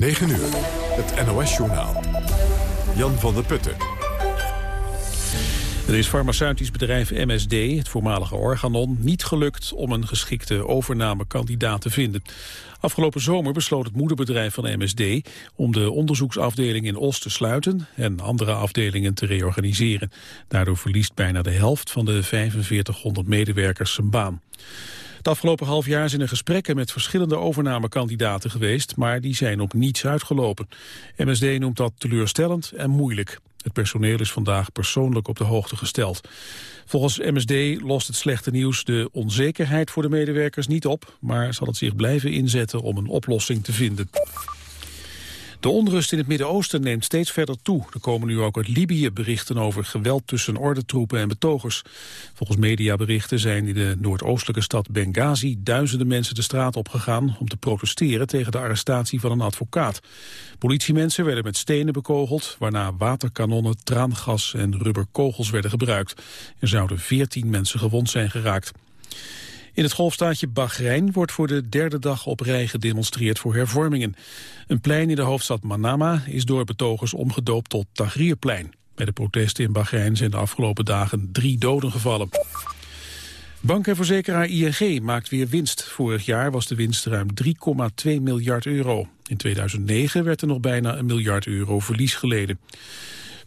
9 uur, het NOS-journaal. Jan van der Putten. Het is farmaceutisch bedrijf MSD, het voormalige Organon, niet gelukt om een geschikte overnamekandidaat te vinden. Afgelopen zomer besloot het moederbedrijf van MSD om de onderzoeksafdeling in Os te sluiten en andere afdelingen te reorganiseren. Daardoor verliest bijna de helft van de 4500 medewerkers zijn baan. Het afgelopen half jaar zijn er gesprekken met verschillende overnamekandidaten geweest, maar die zijn op niets uitgelopen. MSD noemt dat teleurstellend en moeilijk. Het personeel is vandaag persoonlijk op de hoogte gesteld. Volgens MSD lost het slechte nieuws de onzekerheid voor de medewerkers niet op, maar zal het zich blijven inzetten om een oplossing te vinden. De onrust in het Midden-Oosten neemt steeds verder toe. Er komen nu ook uit Libië berichten over geweld tussen ordentroepen en betogers. Volgens mediaberichten zijn in de noordoostelijke stad Benghazi duizenden mensen de straat opgegaan om te protesteren tegen de arrestatie van een advocaat. Politiemensen werden met stenen bekogeld, waarna waterkanonnen, traangas en rubberkogels werden gebruikt. Er zouden veertien mensen gewond zijn geraakt. In het golfstaatje Bahrein wordt voor de derde dag op rij gedemonstreerd voor hervormingen. Een plein in de hoofdstad Manama is door betogers omgedoopt tot Tahrirplein. Bij de protesten in Bahrein zijn de afgelopen dagen drie doden gevallen. Bank en verzekeraar ING maakt weer winst. Vorig jaar was de winst ruim 3,2 miljard euro. In 2009 werd er nog bijna een miljard euro verlies geleden.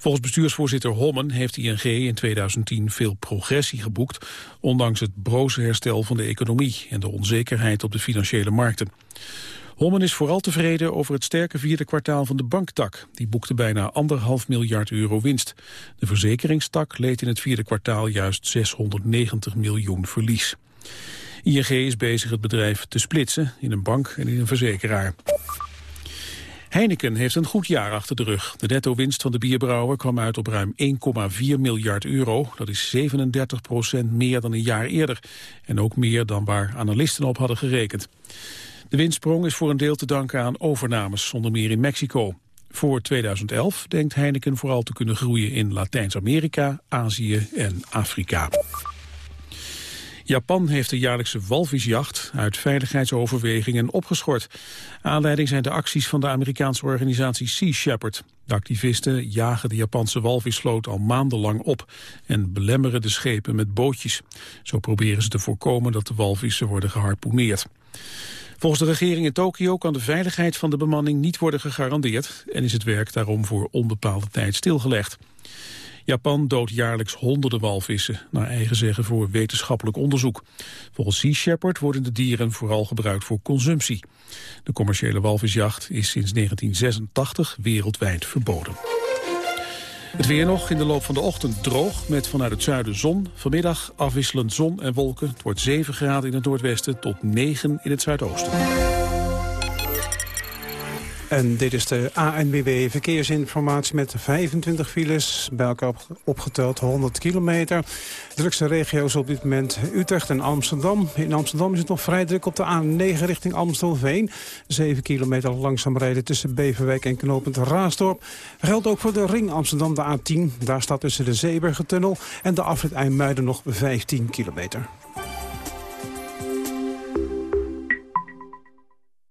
Volgens bestuursvoorzitter Hommen heeft ING in 2010 veel progressie geboekt, ondanks het broze herstel van de economie en de onzekerheid op de financiële markten. Hommen is vooral tevreden over het sterke vierde kwartaal van de banktak. Die boekte bijna anderhalf miljard euro winst. De verzekeringstak leed in het vierde kwartaal juist 690 miljoen verlies. ING is bezig het bedrijf te splitsen in een bank en in een verzekeraar. Heineken heeft een goed jaar achter de rug. De netto-winst van de bierbrouwer kwam uit op ruim 1,4 miljard euro. Dat is 37 procent meer dan een jaar eerder. En ook meer dan waar analisten op hadden gerekend. De winstsprong is voor een deel te danken aan overnames, zonder meer in Mexico. Voor 2011 denkt Heineken vooral te kunnen groeien in Latijns-Amerika, Azië en Afrika. Japan heeft de jaarlijkse walvisjacht uit veiligheidsoverwegingen opgeschort. Aanleiding zijn de acties van de Amerikaanse organisatie Sea Shepherd. De activisten jagen de Japanse walvisvloot al maandenlang op en belemmeren de schepen met bootjes. Zo proberen ze te voorkomen dat de walvissen worden geharpoeneerd. Volgens de regering in Tokio kan de veiligheid van de bemanning niet worden gegarandeerd en is het werk daarom voor onbepaalde tijd stilgelegd. Japan doodt jaarlijks honderden walvissen, naar eigen zeggen voor wetenschappelijk onderzoek. Volgens Sea Shepherd worden de dieren vooral gebruikt voor consumptie. De commerciële walvisjacht is sinds 1986 wereldwijd verboden. Het weer nog in de loop van de ochtend droog met vanuit het zuiden zon. Vanmiddag afwisselend zon en wolken. Het wordt 7 graden in het noordwesten tot 9 in het zuidoosten. En dit is de ANWB verkeersinformatie met 25 files, bij elkaar opgeteld 100 kilometer. Drukste regio's op dit moment Utrecht en Amsterdam. In Amsterdam is het nog vrij druk op de A9 richting Amstelveen. 7 kilometer langzaam rijden tussen Beverwijk en knooppunt Raasdorp. Geldt ook voor de ring Amsterdam, de A10. Daar staat tussen de Zeebergentunnel en de afrit IJmuiden nog 15 kilometer.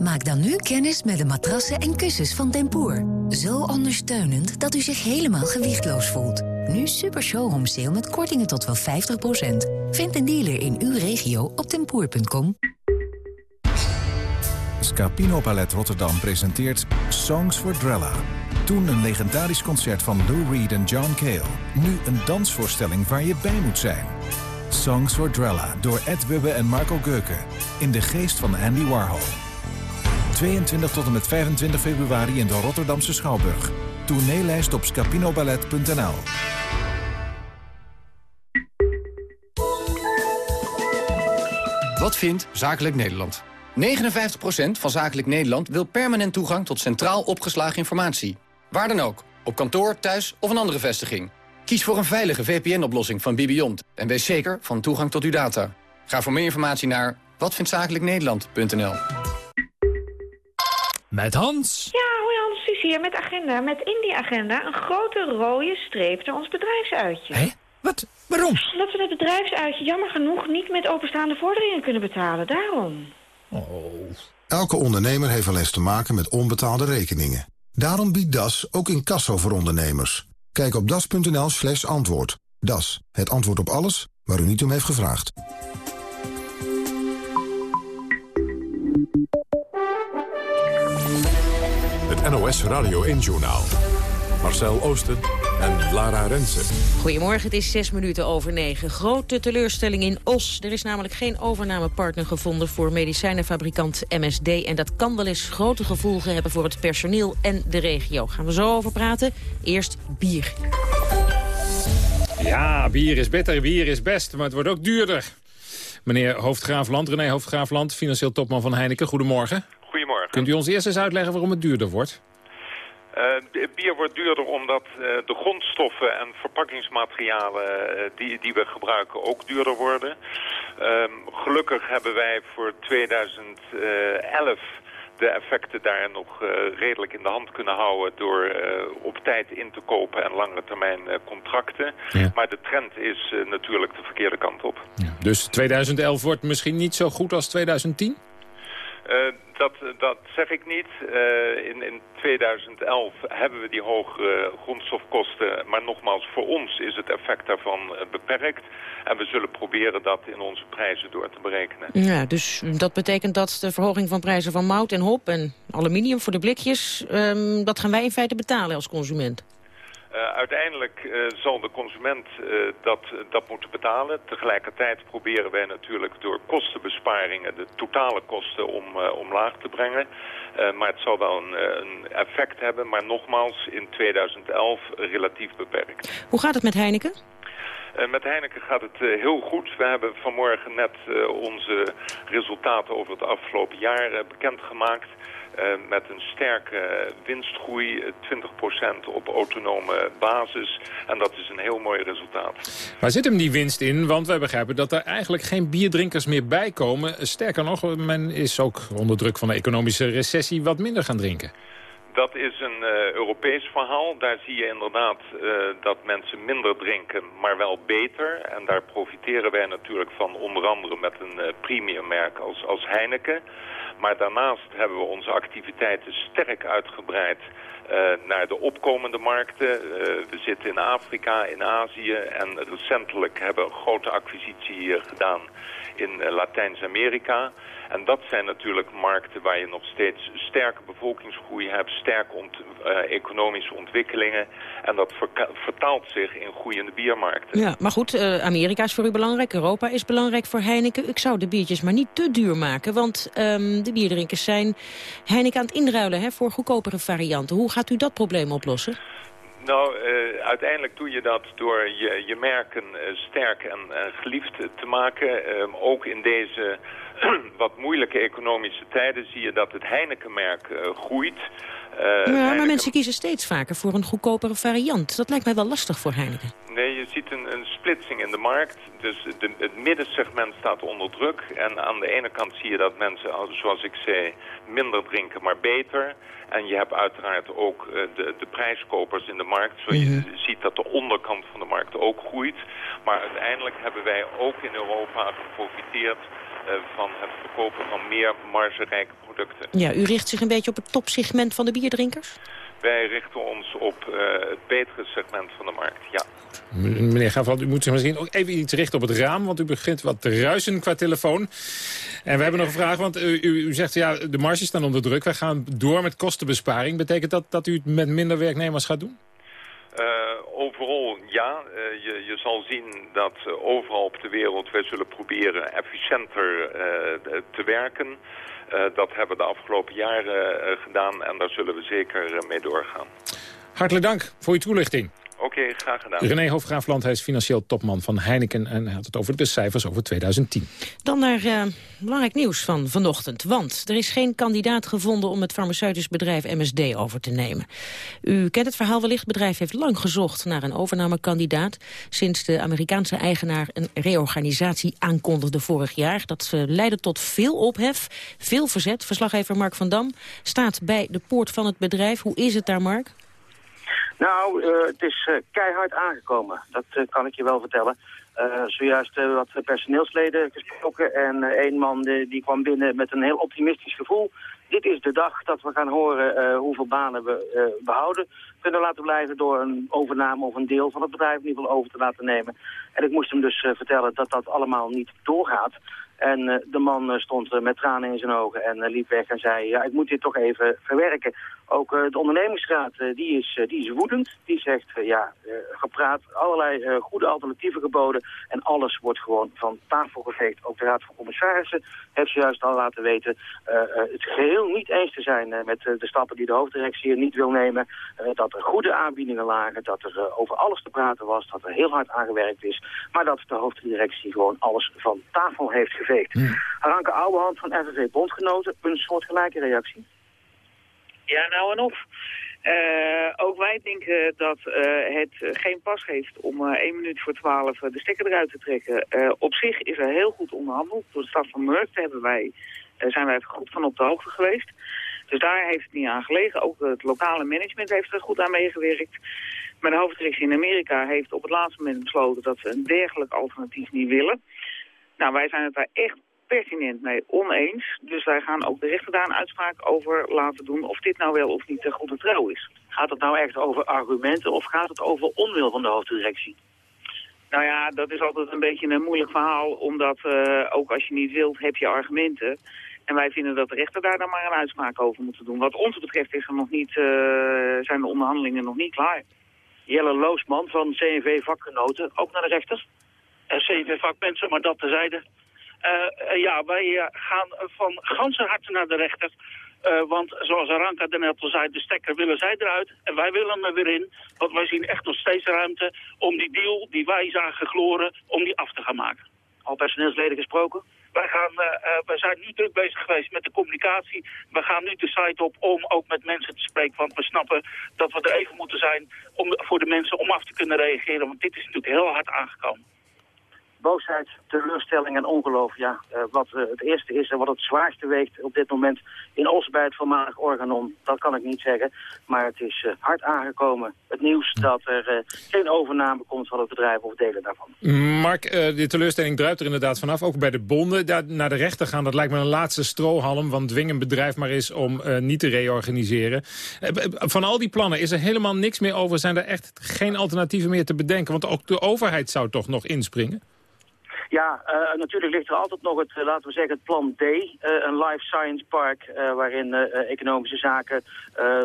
Maak dan nu kennis met de matrassen en kussens van Tempoor. Zo ondersteunend dat u zich helemaal gewichtloos voelt. Nu super showroom sale met kortingen tot wel 50%. Vind een dealer in uw regio op tempoor.com. Scapino Ballet Rotterdam presenteert Songs for Drella. Toen een legendarisch concert van Lou Reed en John Cale. Nu een dansvoorstelling waar je bij moet zijn. Songs for Drella door Ed Wubbe en Marco Geuken. In de geest van Andy Warhol. 22 tot en met 25 februari in de Rotterdamse Schouwburg. Tourneelijst op scapinoballet.nl Wat vindt Zakelijk Nederland? 59% van Zakelijk Nederland wil permanent toegang tot centraal opgeslagen informatie. Waar dan ook, op kantoor, thuis of een andere vestiging. Kies voor een veilige VPN-oplossing van Bibiont en wees zeker van toegang tot uw data. Ga voor meer informatie naar watvindzakelijknederland.nl. Met Hans. Ja, hoi Hans, Suus hier met agenda. Met in die agenda een grote rode streep naar ons bedrijfsuitje. Hé? Wat? Waarom? Omdat we het bedrijfsuitje jammer genoeg niet met openstaande vorderingen kunnen betalen. Daarom. Oh. Elke ondernemer heeft wel eens te maken met onbetaalde rekeningen. Daarom biedt DAS ook incasso voor ondernemers. Kijk op das.nl slash antwoord. DAS, het antwoord op alles waar u niet om heeft gevraagd. NOS Radio 1-journaal. Marcel Oosten en Lara Rensen. Goedemorgen, het is zes minuten over negen. Grote teleurstelling in Os. Er is namelijk geen overnamepartner gevonden voor medicijnenfabrikant MSD. En dat kan wel eens grote gevolgen hebben voor het personeel en de regio. Gaan we zo over praten. Eerst bier. Ja, bier is beter, bier is best, maar het wordt ook duurder. Meneer Hoofdgraafland, René Hoofdgraafland, financieel topman van Heineken. Goedemorgen. Kunt u ons eerst eens uitleggen waarom het duurder wordt? Uh, bier wordt duurder omdat uh, de grondstoffen en verpakkingsmaterialen uh, die, die we gebruiken ook duurder worden. Ehm, gelukkig hebben wij voor 2011 de effecten daar nog redelijk in de hand kunnen houden door op tijd in te kopen en langere termijn contracten. Ja. Maar de trend is natuurlijk de verkeerde kant op. Ja. Dus 2011 wordt misschien niet zo goed als 2010? Uh, dat, dat zeg ik niet. Uh, in, in 2011 hebben we die hoge grondstofkosten. Maar nogmaals, voor ons is het effect daarvan uh, beperkt. En we zullen proberen dat in onze prijzen door te berekenen. Ja, dus dat betekent dat de verhoging van prijzen van mout en hop en aluminium voor de blikjes... Um, dat gaan wij in feite betalen als consument. Uh, uiteindelijk uh, zal de consument uh, dat, dat moeten betalen. Tegelijkertijd proberen wij natuurlijk door kostenbesparingen de totale kosten om, omlaag te brengen. maar het zal wel een, een, effect hebben, maar nogmaals in 2011 relatief beperkt. Hoe gaat het met Heineken? Met Heineken gaat het heel goed. We hebben vanmorgen net onze resultaten over het afgelopen jaar bekendgemaakt. Uh, met een sterke winstgroei, 20% op autonome basis. En dat is een heel mooi resultaat. Waar zit hem die winst in? Want wij begrijpen dat er eigenlijk geen bierdrinkers meer bij komen. Sterker nog, men is ook onder druk van de economische recessie wat minder gaan drinken. Dat is een uh, Europees verhaal. Daar zie je inderdaad uh, dat mensen minder drinken, maar wel beter. En daar profiteren wij natuurlijk van, onder andere met een uh, premiummerk als, als Heineken. Maar daarnaast hebben we onze activiteiten sterk uitgebreid naar de opkomende markten. We zitten in Afrika, in Azië en recentelijk hebben we een grote acquisitie gedaan in Latijns-Amerika. En dat zijn natuurlijk markten waar je nog steeds sterke bevolkingsgroei hebt, sterke ont economische ontwikkelingen. En dat vertaalt zich in groeiende biermarkten. Ja, maar goed, Amerika is voor u belangrijk, Europa is belangrijk voor Heineken. Ik zou de biertjes maar niet te duur maken, want um, de bierdrinkers zijn Heineken aan het inruilen hè, voor goedkopere varianten. Hoe gaat u dat probleem oplossen? Nou, uh, uiteindelijk doe je dat door je, je merken uh, sterk en uh, geliefd te maken. Ehm, ook in deze wat moeilijke economische tijden zie je dat het Heineken-merk groeit. ja, Heineken... maar mensen kiezen steeds vaker voor een goedkopere variant. Dat lijkt mij wel lastig voor Heineken. Nee, je ziet een, een splitsing in de markt. Dus de, het middensegment staat onder druk. En aan de ene kant zie je dat mensen, zoals ik zei, minder drinken, maar beter. En je hebt uiteraard ook uh, de, de prijskopers in de markt. Zo je mm -hmm. ziet dat de onderkant van de markt ook groeit. Maar uiteindelijk hebben wij ook in Europa geprofiteerd uh, van het verkopen van meer margerijke producten. Ja, u richt zich een beetje op het topsegment van de bierdrinkers? Wij richten ons op uh, het betere segment van de markt, ja. Meneer Gaafland, u moet zich misschien ook even iets richten op het raam... want u begint wat te ruisen qua telefoon. En we hebben nog een vraag, want u, u, u zegt... ja, de marges staan onder druk, wij gaan door met kostenbesparing. Betekent dat dat u het met minder werknemers gaat doen? Uh, overal ja. Uh, je, je zal zien dat uh, overal op de wereld... wij zullen proberen efficiënter te werken... dat hebben we de afgelopen jaren gedaan en daar zullen we zeker mee doorgaan. Hartelijk dank voor uw toelichting. Oké, graag gedaan. René Hoofdgraafland, hij is financieel topman van Heineken... en hij had het over de cijfers over 2010. Dan naar uh, belangrijk nieuws van vanochtend. Want er is geen kandidaat gevonden om het farmaceutisch bedrijf MSD over te nemen. U kent het verhaal wellicht. Het bedrijf heeft lang gezocht naar een overnamekandidaat... sinds de Amerikaanse eigenaar een reorganisatie aankondigde vorig jaar. Dat uh, leidde tot veel ophef, veel verzet. Verslaggever Mark van Dam staat bij de poort van het bedrijf. Hoe is het daar, Mark? Nou, uh, het is uh, keihard aangekomen. Dat uh, kan ik je wel vertellen. zojuist wat personeelsleden gesproken en één man die, kwam binnen met een heel optimistisch gevoel. Dit is de dag dat we gaan horen hoeveel banen we behouden kunnen laten blijven door een overname of een deel van het bedrijf in ieder geval over te laten nemen. En ik moest hem dus vertellen dat dat allemaal niet doorgaat. En de man stond met tranen in zijn ogen en liep weg en zei... ja, ik moet dit toch even verwerken. Ook de ondernemingsraad, die, is, die is woedend. Die zegt, ja, gepraat, allerlei goede alternatieven geboden... en alles wordt gewoon van tafel geveegd. Ook de raad van commissarissen heeft juist al laten weten... het geheel niet eens te zijn met de stappen die de hoofddirectie hier niet wil nemen. dat er goede aanbiedingen lagen, dat er over alles te praten was... dat er heel hard aangewerkt is... maar dat de hoofddirectie gewoon alles van tafel heeft geveegd geveegd. Hmm. Haranke Ouwehand van FNV Bondgenoten, een soortgelijke reactie? Ja, nou en of. Uh, ook wij denken dat uh, het geen pas geeft om uh, minuut voor twaalf de stekker eruit te trekken. op zich is er heel goed onderhandeld. Door de stad van Murk hebben wij, zijn wij goed van op de hoogte geweest. Dus daar heeft het niet aan gelegen. Ook het lokale management heeft er goed aan meegewerkt. De hoofddirectie in Amerika heeft op het laatste moment besloten dat ze een dergelijk alternatief niet willen. Nou, wij zijn het daar echt pertinent mee oneens. Dus wij gaan ook de rechter daar een uitspraak over laten doen of dit nou wel of niet een goede trouw is. Gaat het nou echt over argumenten of gaat het over onwil van de hoofddirectie? Nou ja, dat is altijd een beetje een moeilijk verhaal, omdat uh, ook als je niet wilt, heb je argumenten. En wij vinden dat de rechter daar dan maar een uitspraak over moet doen. Wat ons betreft is er nog niet, uh, zijn de onderhandelingen nog niet klaar. Jelle Loosman van CNV Vakgenoten, ook naar de rechter? CV-vakmensen, maar dat tezijde. Uh, ja, wij eh, gaan van ganse harte naar de rechter. Uh, want zoals Aranka net al zei, de stekker willen zij eruit. En wij willen er weer in. Want wij zien echt nog steeds ruimte om die deal die wij zagen gloren, om die af te gaan maken. Al personeelsleden gesproken? Wij, gaan, uh, wij zijn nu druk bezig geweest met de communicatie. We gaan nu de site op om ook met mensen te spreken. Want we snappen dat we er even moeten zijn om, voor de mensen om af te kunnen reageren. Want dit is natuurlijk heel hard aangekomen boosheid, teleurstelling en ongeloof. Ja, uh, wat uh, het eerste is en wat het zwaarste weegt op dit moment in Os bij het voormalig Organon, dat kan ik niet zeggen. Maar het is uh, hard aangekomen, het nieuws dat er geen overname komt van het bedrijf of delen daarvan. Mark, de teleurstelling druipt er inderdaad vanaf, ook bij de bonden. Daar naar de rechter gaan, dat lijkt me een laatste strohalm, want dwing een bedrijf maar eens om niet te reorganiseren. van al die plannen is er helemaal niks meer over. Zijn er echt geen alternatieven meer te bedenken? Want ook de overheid zou toch nog inspringen? Ja, uh, natuurlijk ligt er altijd nog het, uh, laten we zeggen, het plan D. Uh, een life science park waarin economische zaken,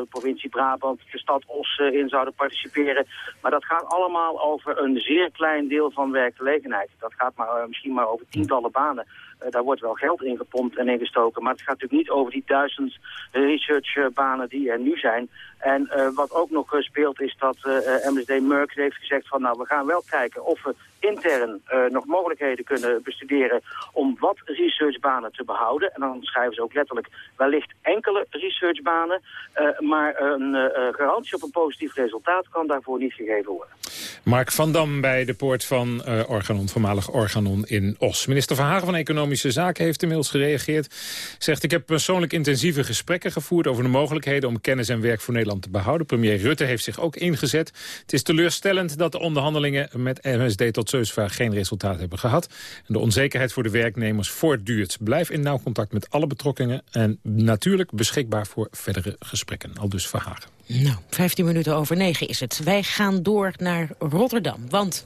provincie Brabant, de stad Os in zouden participeren. Maar dat gaat allemaal over een zeer klein deel van werkgelegenheid. Dat gaat maar, misschien maar over tientallen banen. Daar wordt wel geld in gepompt en ingestoken. Maar het gaat natuurlijk niet over die duizend researchbanen die er nu zijn. En wat ook nog speelt is dat MSD Merck heeft gezegd van nou we gaan wel kijken of we intern nog mogelijkheden kunnen bestuderen om wat researchbanen te behouden. En dan schrijven ze ook letterlijk wellicht enkele researchbanen. Maar een garantie op een positief resultaat kan daarvoor niet gegeven worden. Mark van Dam bij de poort van Organon, voormalig Organon in Os. Minister Verhagen van Economische Zaken heeft inmiddels gereageerd. Zegt, ik heb persoonlijk intensieve gesprekken gevoerd over de mogelijkheden om kennis en werk voor Nederland te behouden. Premier Rutte heeft zich ook ingezet. Het is teleurstellend dat de onderhandelingen met MSD tot zover geen resultaat hebben gehad. En de onzekerheid voor de werknemers voortduurt. Blijf in nauw contact met alle betrokkenen en natuurlijk beschikbaar voor verdere gesprekken. Al dus Verhagen. Nou, 15 minuten over 9 is het. Wij gaan door naar Rotterdam. Want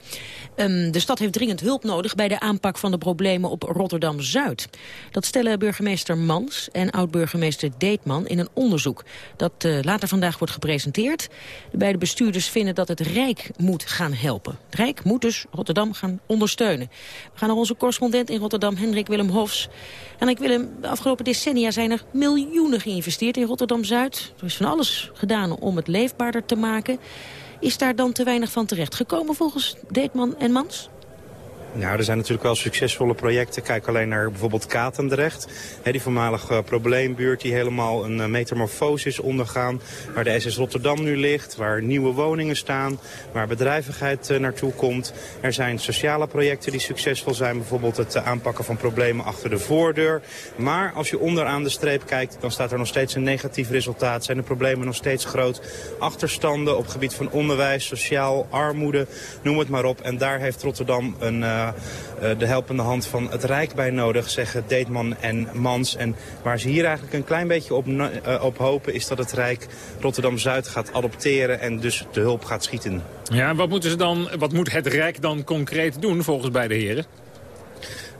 um, de stad heeft dringend hulp nodig bij de aanpak van de problemen op Rotterdam-Zuid. Dat stellen burgemeester Mans en oud-burgemeester Deetman in een onderzoek. Dat uh, later vandaag wordt gepresenteerd. De beide bestuurders vinden dat het Rijk moet gaan helpen. Het Rijk moet dus Rotterdam gaan ondersteunen. We gaan naar onze correspondent in Rotterdam, Hendrik Willem Hofs. En ik Willem, de afgelopen decennia zijn er miljoenen geïnvesteerd in Rotterdam-Zuid. Er is van alles gedaan om het leefbaarder te maken. Is daar dan te weinig van terecht gekomen volgens Deetman en Mans? Nou, er zijn natuurlijk wel succesvolle projecten. Kijk alleen naar bijvoorbeeld Katendrecht. die voormalige probleembuurt die helemaal een uh, metamorfose is ondergaan. Waar de SS Rotterdam nu ligt, waar nieuwe woningen staan, waar bedrijvigheid uh, naartoe komt. Er zijn sociale projecten die succesvol zijn. Bijvoorbeeld het aanpakken van problemen achter de voordeur. Maar als je onderaan de streep kijkt, dan staat er nog steeds een negatief resultaat. Zijn de problemen nog steeds groot. Achterstanden op gebied van onderwijs, sociaal, armoede, noem het maar op. En daar heeft Rotterdam een de helpende hand van het Rijk bij nodig, zeggen Deetman en Mans. En waar ze hier eigenlijk een klein beetje op, uh, op hopen is dat het Rijk Rotterdam-Zuid gaat adopteren en dus de hulp gaat schieten. Ja, wat, moeten ze dan, wat moet het Rijk dan concreet doen volgens beide heren?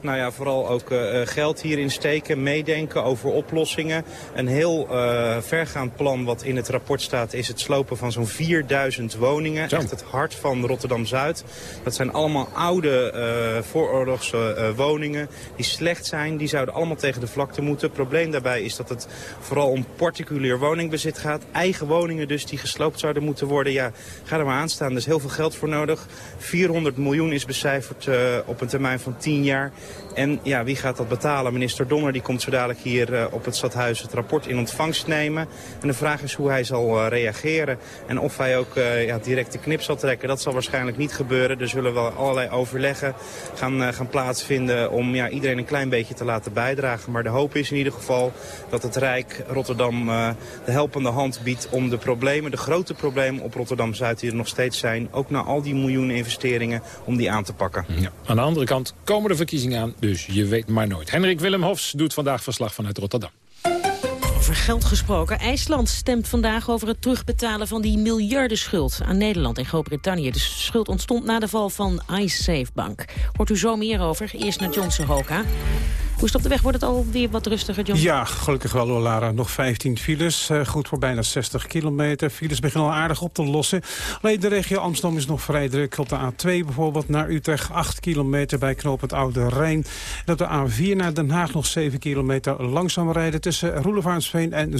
Nou ja, vooral ook uh, geld hierin steken, meedenken over oplossingen. Een heel uh, vergaand plan wat in het rapport staat is het slopen van zo'n 4000 woningen. Zo. Echt het hart van Rotterdam-Zuid. Dat zijn allemaal oude vooroorlogse woningen die slecht zijn. Die zouden allemaal tegen de vlakte moeten. Het probleem daarbij is dat het vooral om particulier woningbezit gaat. Eigen woningen dus die gesloopt zouden moeten worden. Ja, ga er maar aan staan. Er is heel veel geld voor nodig. 400 miljoen is becijferd op een termijn van 10 jaar. En ja, wie gaat dat betalen? Minister Donner die komt zo dadelijk hier uh, op het stadhuis het rapport in ontvangst nemen. En de vraag is hoe hij zal uh, reageren. En of hij ook uh, ja, direct de knip zal trekken. Dat zal waarschijnlijk niet gebeuren. Er zullen wel allerlei overleggen gaan, gaan plaatsvinden om ja, iedereen een klein beetje te laten bijdragen. Maar de hoop is in ieder geval dat het Rijk Rotterdam de helpende hand biedt om de problemen, de grote problemen op Rotterdam-Zuid die er nog steeds zijn, ook na al die miljoenen investeringen, om die aan te pakken. Ja. Aan de andere kant komen de verkiezingen dus je weet maar nooit. Henrik Willem Hofs doet vandaag verslag vanuit Rotterdam. Over geld gesproken. IJsland stemt vandaag over het terugbetalen van die miljardenschuld aan Nederland en Groot-Brittannië. De schuld ontstond na de val van iSafe Bank. Hoort u zo meer over. Eerst naar Johnson Hoka. Hoe is het op de weg? Wordt het alweer wat rustiger, John? Ja, gelukkig wel, Lara. Nog 15 files. Uh, goed voor bijna 60 kilometer. Files beginnen al aardig op te lossen. Alleen de regio Amsterdam is nog vrij druk. Op de A2 bijvoorbeeld naar Utrecht 8 kilometer bij knooppunt Oude Rijn. En op de A4 naar Den Haag nog 7 kilometer langzaam rijden... tussen Roelevarensveen en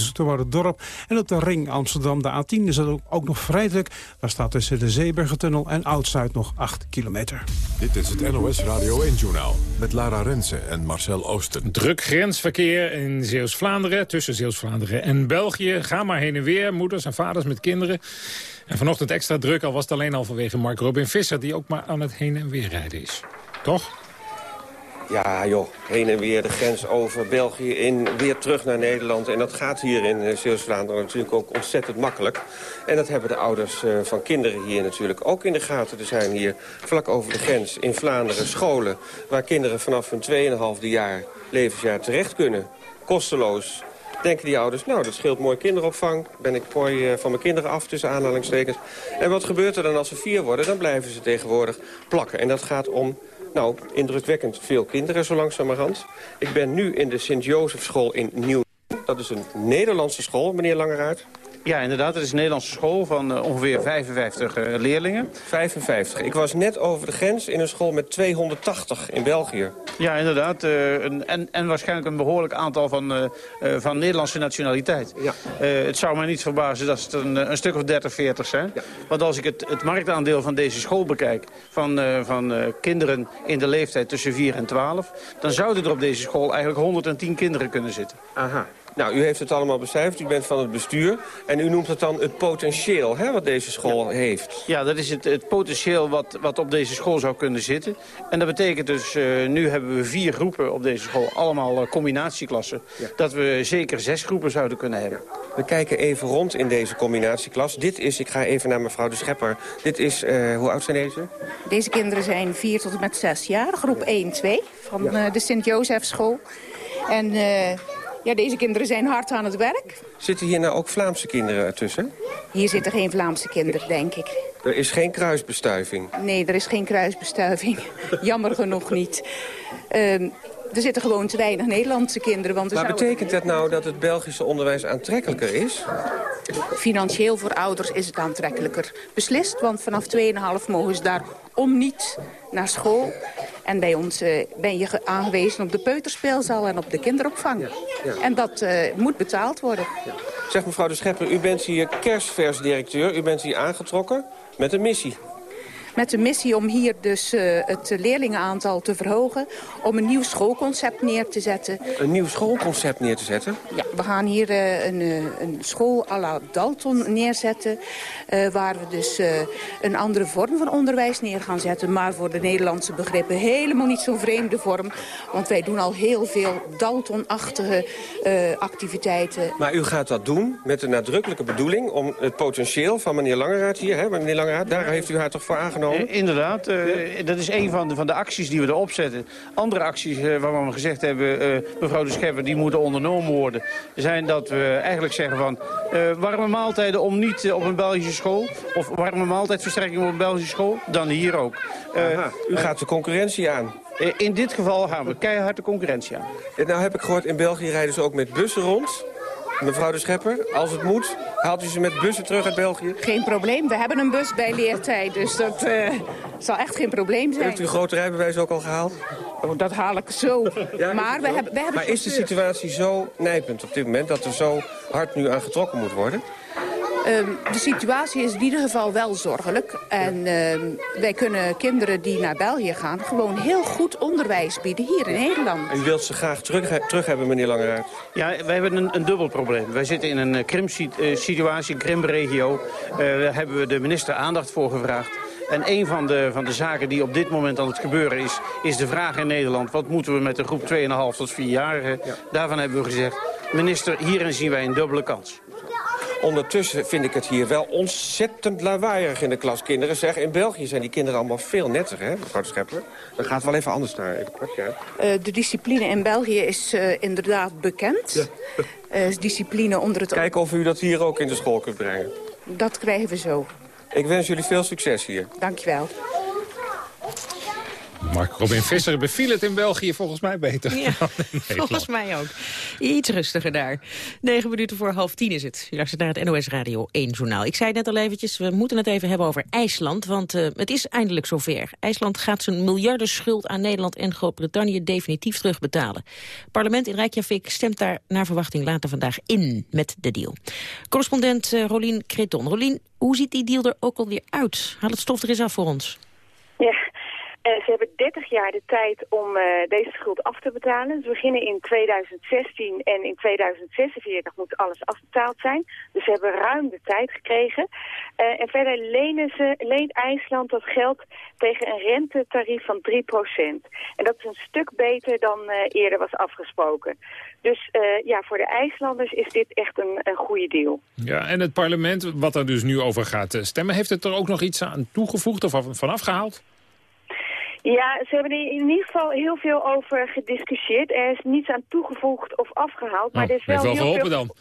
Dorp. En op de ring Amsterdam, de A10, is dat ook, nog vrij druk. Daar staat tussen de Zeeburgertunnel en Oud-Zuid nog 8 kilometer. Dit is het NOS Radio 1-journaal met Lara Rensen en Marcel Druk grensverkeer in Zeeuws-Vlaanderen, tussen Zeeuws-Vlaanderen en België. Ga maar heen en weer, moeders en vaders met kinderen. En vanochtend extra druk, al was het alleen al vanwege Mark Robin Visser... die ook maar aan het heen en weer rijden is. Toch? Ja, joh, heen en weer de grens over België in, weer terug naar Nederland. En dat gaat hier in uh, Zeeuws-Vlaanderen natuurlijk ook ontzettend makkelijk. En dat hebben de ouders uh, van kinderen hier natuurlijk ook in de gaten. Er zijn hier vlak over de grens in Vlaanderen scholen... waar kinderen vanaf hun 2,5 jaar levensjaar terecht kunnen. Kosteloos. Denken die ouders, nou, dat scheelt mooi kinderopvang. Ben ik mooi uh, van mijn kinderen af, tussen aanhalingstekens. En wat gebeurt er dan als ze vier worden? Dan blijven ze tegenwoordig plakken. En dat gaat om nou, indrukwekkend veel kinderen zo langzamerhand. Ik ben nu in de Sint-Jozefschool in Nieuw. Dat is een Nederlandse school, meneer Langeruit. Ja, inderdaad. Het is een Nederlandse school van uh, ongeveer 55 uh, leerlingen. 55. Ik was net over de grens in een school met 280 in België. Ja, inderdaad. Uh, een, en, en waarschijnlijk een behoorlijk aantal van, van Nederlandse nationaliteit. Ja. het zou mij niet verbazen dat het een, een stuk of 30, 40 zijn. Ja. Want als ik het, het marktaandeel van deze school bekijk... van, van kinderen in de leeftijd tussen 4 en 12... dan zouden er op deze school eigenlijk 110 kinderen kunnen zitten. Aha. Nou, u heeft het allemaal becijferd, u bent van het bestuur. En u noemt het dan het potentieel hè, wat deze school heeft. Ja, dat is het, het potentieel wat, wat op deze school zou kunnen zitten. En dat betekent dus, uh, nu hebben we vier groepen op deze school. Allemaal uh, combinatieklassen. Ja. Dat we zeker zes groepen zouden kunnen hebben. We kijken even rond in deze combinatieklas. Dit is, ik ga even naar mevrouw de Schepper. Dit is, uh, hoe oud zijn deze? Deze kinderen zijn vier tot en met zes jaar. Groep 1, 2 van ja. de Sint-Jozefschool. En... Ja, deze kinderen zijn hard aan het werk. Zitten hier nou ook Vlaamse kinderen tussen? Hier zitten geen Vlaamse kinderen, denk ik. Er is geen kruisbestuiving? Nee, er is geen kruisbestuiving. Jammer genoeg niet. Um, er zitten gewoon te weinig Nederlandse kinderen. Want maar betekent dat nou dat het Belgische onderwijs aantrekkelijker is? Financieel voor ouders is het aantrekkelijker beslist. Want vanaf 2,5 mogen ze daar om niet naar school. En bij ons uh, ben je aangewezen op de peuterspeelzaal en op de kinderopvang. Ja, ja. En dat uh, moet betaald worden. Ja. Zeg mevrouw de Schepper, u bent hier kerstversdirecteur. U bent hier aangetrokken met een missie. Met de missie om hier dus uh, het leerlingenaantal te verhogen. Om een nieuw schoolconcept neer te zetten. Een nieuw schoolconcept neer te zetten? Ja, we gaan hier uh, een, een, school à la Dalton neerzetten. Waar we dus een andere vorm van onderwijs neer gaan zetten. Maar voor de Nederlandse begrippen helemaal niet zo'n vreemde vorm. Want wij doen al heel veel Dalton-achtige activiteiten. Maar u gaat dat doen met de nadrukkelijke bedoeling... om het potentieel van meneer Langeraad hier, hè, meneer Langeraad, daar heeft u haar toch voor aangenomen? Uh, inderdaad, uh, dat is een van de, van de acties die we erop zetten. Andere acties uh, waarvan we gezegd hebben, mevrouw de Schepper, die moeten ondernomen worden... zijn dat we eigenlijk zeggen van warme maaltijden om niet op een Belgische school... of warme maaltijdverstrekking op een Belgische school, dan hier ook. U gaat de concurrentie aan. In dit geval gaan we keihard de concurrentie aan. nou heb ik gehoord, in België rijden ze ook met bussen rond... Mevrouw de Schepper, als het moet, haalt u ze met bussen terug uit België? Geen probleem. We hebben een bus bij leertijd, dus dat uh, zal echt geen probleem zijn. Heeft u een grote rijbewijs ook al gehaald? Oh, dat haal ik zo. Ja, maar we hebben, we hebben maar is de situatie zo nijpend op dit moment dat er zo hard nu aan getrokken moet worden? Um, de situatie is in ieder geval wel zorgelijk. En um, wij kunnen kinderen die naar België gaan... gewoon heel goed onderwijs bieden hier in Nederland. En u wilt ze graag terug, terug hebben, meneer Langeraard? Ja, wij hebben een, een dubbel probleem. Wij zitten in een krimsituatie, een krimregio. Uh, daar hebben we de minister aandacht voor gevraagd. En een van de, van de zaken die op dit moment aan het gebeuren is... is de vraag in Nederland, wat moeten we met de groep 2,5 tot 4-jarigen? Ja. Daarvan hebben we gezegd, minister, hierin zien wij een dubbele kans. Ondertussen vind ik het hier wel ontzettend lawaaiig in de klas. Kinderen zeggen, in België zijn die kinderen allemaal veel netter, hè, mevrouw de Schepper? Dan gaat het wel even anders naar. Ja. Uh, de discipline in België is uh, inderdaad bekend. Ja. Uh, discipline onder het... Kijken of u dat hier ook in de school kunt brengen. Dat krijgen we zo. Ik wens jullie veel succes hier. Dankjewel. Mark Robin Visser beviel het in België volgens mij beter ja, volgens mij ook. Iets rustiger daar. Negen minuten voor half tien is het. Je luistert naar het NOS Radio 1 journaal. Ik zei net al eventjes, we moeten het even hebben over IJsland. Want uh, het is eindelijk zover. IJsland gaat zijn miljardenschuld aan Nederland en Groot-Brittannië definitief terugbetalen. Het parlement in Reykjavik stemt daar naar verwachting later vandaag in met de deal. Correspondent uh, Rolien Kreton. Rolien, hoe ziet die deal er ook alweer uit? Haal het stof er eens af voor ons. Ze hebben 30 jaar de tijd om uh, deze schuld af te betalen. Ze beginnen in 2016 en in 2046 moet alles afbetaald zijn. Dus ze hebben ruim de tijd gekregen. Uh, en verder lenen ze, leent IJsland dat geld tegen een rentetarief van 3% En dat is een stuk beter dan eerder was afgesproken. Dus ja, voor de IJslanders is dit echt een, een goede deal. Ja, en het parlement, wat er dus nu over gaat stemmen... heeft het er ook nog iets aan toegevoegd of vanaf gehaald? Ja, ze hebben er in ieder geval heel veel over gediscussieerd. Er is niets aan toegevoegd of afgehaald. Maar oh, er is wel wel heel veel... dan.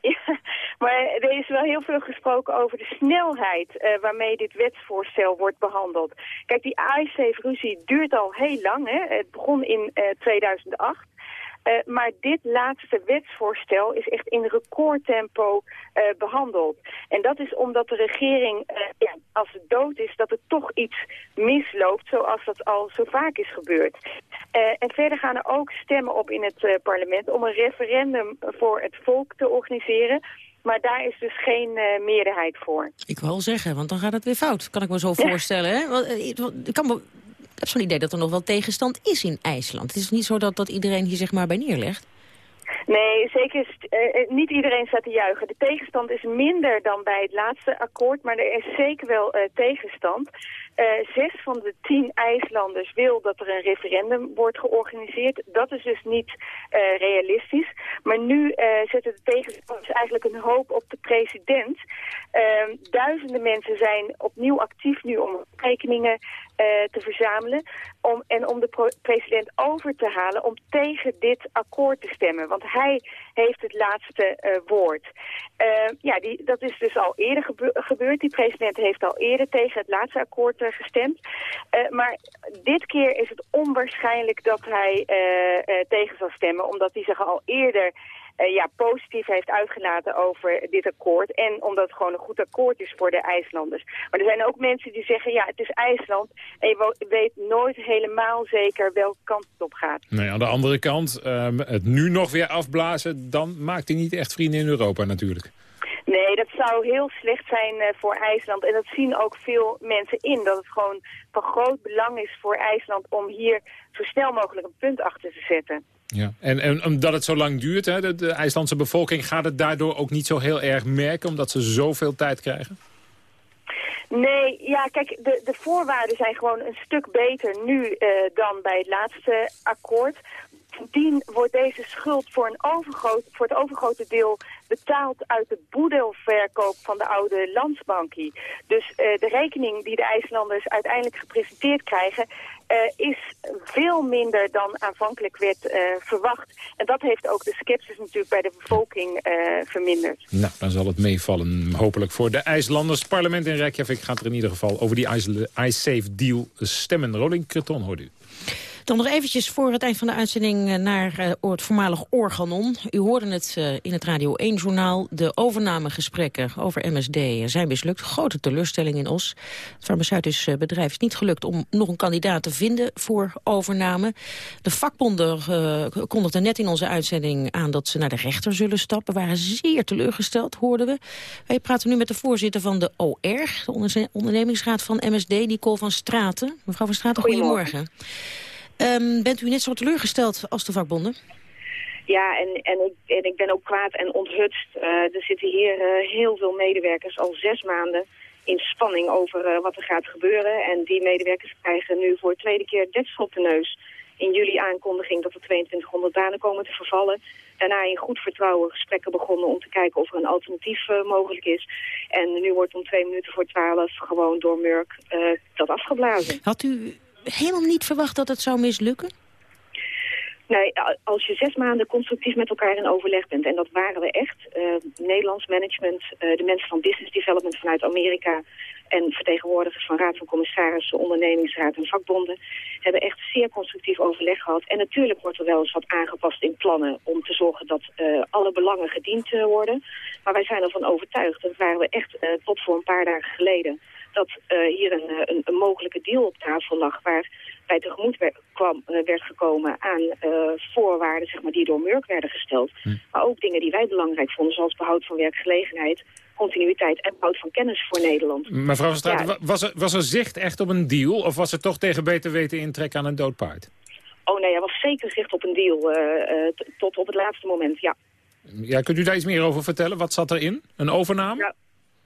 Ja, maar er is wel heel veel gesproken over de snelheid uh, waarmee dit wetsvoorstel wordt behandeld. Kijk, die iSafe-ruzie duurt al heel lang. Hè? Het begon in uh, 2008. Uh, maar dit laatste wetsvoorstel is echt in recordtempo uh, behandeld. En dat is omdat de regering, uh, ja, als het dood is, dat er toch iets misloopt, zoals dat al zo vaak is gebeurd. en verder gaan er ook stemmen op in het parlement om een referendum voor het volk te organiseren. Maar daar is dus geen uh, meerderheid voor. Ik wil zeggen, want dan gaat het weer fout. Kan ik me zo voorstellen. Hè? Want, ik kan me ik heb zo'n idee dat er nog wel tegenstand is in IJsland. Het is niet zo dat, dat iedereen hier zeg maar bij neerlegt. Nee, zeker uh, niet iedereen staat te juichen. De tegenstand is minder dan bij het laatste akkoord, maar er is zeker wel uh, tegenstand. Zes van de tien IJslanders wil dat er een referendum wordt georganiseerd. Dat is dus niet realistisch. Maar nu zetten de tegenstanders eigenlijk een hoop op de president. Ehm, duizenden mensen zijn opnieuw actief nu om rekeningen te verzamelen. Om, en om de president over te halen om tegen dit akkoord te stemmen. Want hij heeft het laatste woord. Ehm, ja, die, dat is dus al eerder gebeurd. Die president heeft al eerder tegen het laatste akkoord gestemd. Maar dit keer is het onwaarschijnlijk dat hij tegen zal stemmen, omdat hij zich al eerder eh, ja, positief heeft uitgelaten over dit akkoord. En omdat het gewoon een goed akkoord is voor de IJslanders. Maar er zijn ook mensen die zeggen, ja, het is IJsland. En je weet nooit helemaal zeker welke kant het op gaat. Nee, aan de andere kant, ehm, het nu nog weer afblazen... dan maakt hij niet echt vrienden in Europa natuurlijk. Nee, dat zou heel slecht zijn uh, voor IJsland. En dat zien ook veel mensen in. Dat het gewoon van groot belang is voor IJsland om hier zo snel mogelijk een punt achter te zetten. Ja. En, en omdat het zo lang duurt, hè, de, de IJslandse bevolking gaat het daardoor ook niet zo heel erg merken... omdat ze zoveel tijd krijgen? Nee, ja, kijk, de, de voorwaarden zijn gewoon een stuk beter nu uh, dan bij het laatste akkoord. Bovendien wordt deze schuld voor, een overgroot, voor het overgrote deel betaald uit de boedelverkoop van de oude landsbankie. Dus uh, de rekening die de IJslanders uiteindelijk gepresenteerd krijgen... Uh, is veel minder dan aanvankelijk werd uh, verwacht. En dat heeft ook de sceptisch natuurlijk bij de bevolking verminderd. Nou, dan zal het meevallen. Hopelijk voor de IJslanders. Parlement in Reykjavik gaat er in ieder geval over die iSafe-deal stemmen. Rolling Creton hoort u. Dan nog eventjes voor het eind van de uitzending naar uh, het voormalig Organon. U hoorde het uh, in het Radio 1-journaal. De overnamegesprekken over MSD zijn mislukt. Grote teleurstelling in Os. Het farmaceutisch bedrijf is niet gelukt om nog een kandidaat te vinden voor overname. De vakbonden uh, kondigden net in onze uitzending aan dat ze naar de rechter zullen stappen. waren zeer teleurgesteld, hoorden we. Wij praten nu met de voorzitter van de OR, de ondernemingsraad van MSD, Nicole van Straten. Mevrouw van Straten, goedemorgen. goedemorgen. Um, bent u net zo teleurgesteld als de vakbonden? Ja, en, en, ik, en ik ben ook kwaad en onthutst. Uh, er zitten hier uh, heel veel medewerkers al zes maanden in spanning over uh, wat er gaat gebeuren. En die medewerkers krijgen nu voor de tweede keer deksel op de neus. In juli aankondiging dat er 2200 banen komen te vervallen. Daarna in goed vertrouwen gesprekken begonnen om te kijken of er een alternatief mogelijk is. En nu wordt om twee minuten voor twaalf gewoon door Murk dat afgeblazen. Had u helemaal niet verwacht dat het zou mislukken? Nee, als je zes maanden constructief met elkaar in overleg bent, en dat waren we echt, uh, Nederlands management, uh, de mensen van business development vanuit Amerika en vertegenwoordigers van Raad van Commissarissen, ondernemingsraad en vakbonden, hebben echt zeer constructief overleg gehad. En natuurlijk wordt er wel eens wat aangepast in plannen om te zorgen dat uh, alle belangen gediend worden. Maar wij zijn ervan overtuigd, dat waren we echt tot voor een paar dagen geleden, dat uh, hier een, een, een, mogelijke deal op tafel lag... waar bij tegemoet werd, kwam, uh, werd gekomen aan voorwaarden zeg maar, die door Murk werden gesteld. Hm. Maar ook dingen die wij belangrijk vonden, zoals behoud van werkgelegenheid continuïteit en behoud van kennis voor Nederland. Mevrouw van Straat, ja. was, er, was er zicht echt op een deal... of was er toch tegen beter weten intrek aan een dood paard? Oh nee, er was zeker zicht op een deal, tot op het laatste moment, ja. Ja, kunt u daar iets meer over vertellen? Wat zat erin? Een overname? Ja.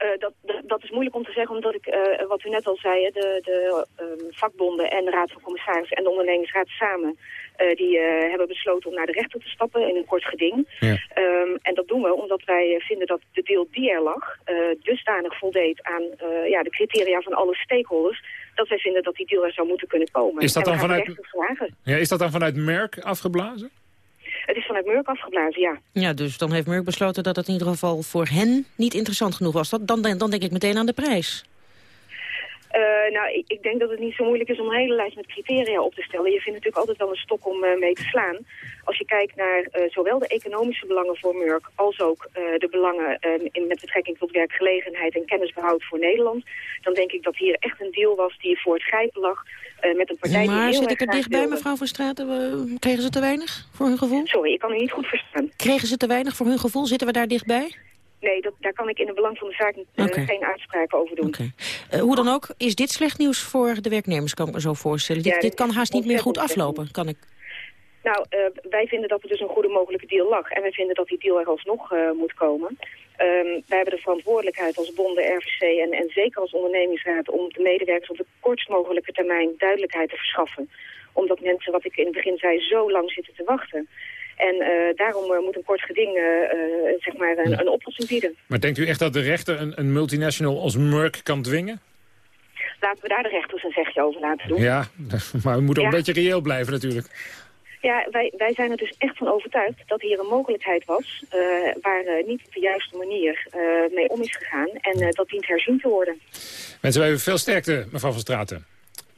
Uh, dat, dat is moeilijk om te zeggen, omdat ik, uh, wat u net al zei, de, de um, vakbonden en de Raad van Commissarissen en de ondernemingsraad samen, uh, die hebben besloten om naar de rechter te stappen in een kort geding. Ja. Um, en dat doen we omdat wij vinden dat de deal die er lag dusdanig voldeed aan ja, de criteria van alle stakeholders, dat wij vinden dat die deal er zou moeten kunnen komen. Is dat, dan vanuit, ja, is dat dan vanuit Merck afgeblazen? Het is vanuit Murk afgeblazen, ja. Ja, dus dan heeft Murk besloten dat het in ieder geval voor hen niet interessant genoeg was. Dan, dan, dan denk ik meteen aan de prijs. Uh, nou, ik, ik, denk dat het niet zo moeilijk is om een hele lijst met criteria op te stellen. Je vindt natuurlijk altijd wel een stok om uh, mee te slaan. Als je kijkt naar uh, zowel de economische belangen voor Murk... als ook de belangen in, met betrekking tot werkgelegenheid en kennisbehoud voor Nederland... dan denk ik dat hier echt een deal was die voor het grijpen lag... met een partij maar die zit ik er dichtbij, mevrouw van Straten? Kregen ze te weinig voor hun gevoel? Sorry, ik kan u niet goed verstaan. Kregen ze te weinig voor hun gevoel? Zitten we daar dichtbij? Nee, dat, daar kan ik in het belang van de zaak uh, okay. geen uitspraken over doen. Okay. Uh, hoe dan ook, is dit slecht nieuws voor de werknemers, kan ik me zo voorstellen. Ja, dit, dit kan haast niet meer goed aflopen, kan ik... Nou, uh, wij vinden dat er dus een goede mogelijke deal lag. En wij vinden dat die deal er alsnog moet komen. Um, wij hebben de verantwoordelijkheid als bonden, RVC en, en zeker als ondernemingsraad... om de medewerkers op de kortst mogelijke termijn duidelijkheid te verschaffen. Omdat mensen, wat ik in het begin zei, zo lang zitten te wachten. En uh, daarom uh, moet een kort geding uh, zeg maar een, een, oplossing bieden. Maar denkt u echt dat de rechter een, een multinational als Merck kan dwingen? Laten we daar de rechters een zegje over laten doen. Ja, maar we moeten ja. ook een beetje reëel blijven natuurlijk. Ja, wij, wij zijn er dus echt van overtuigd dat hier een mogelijkheid was... waar niet op de juiste manier mee om is gegaan. En dat dient herzien te worden. Mensen, wij hebben veel sterkte, mevrouw van Straten.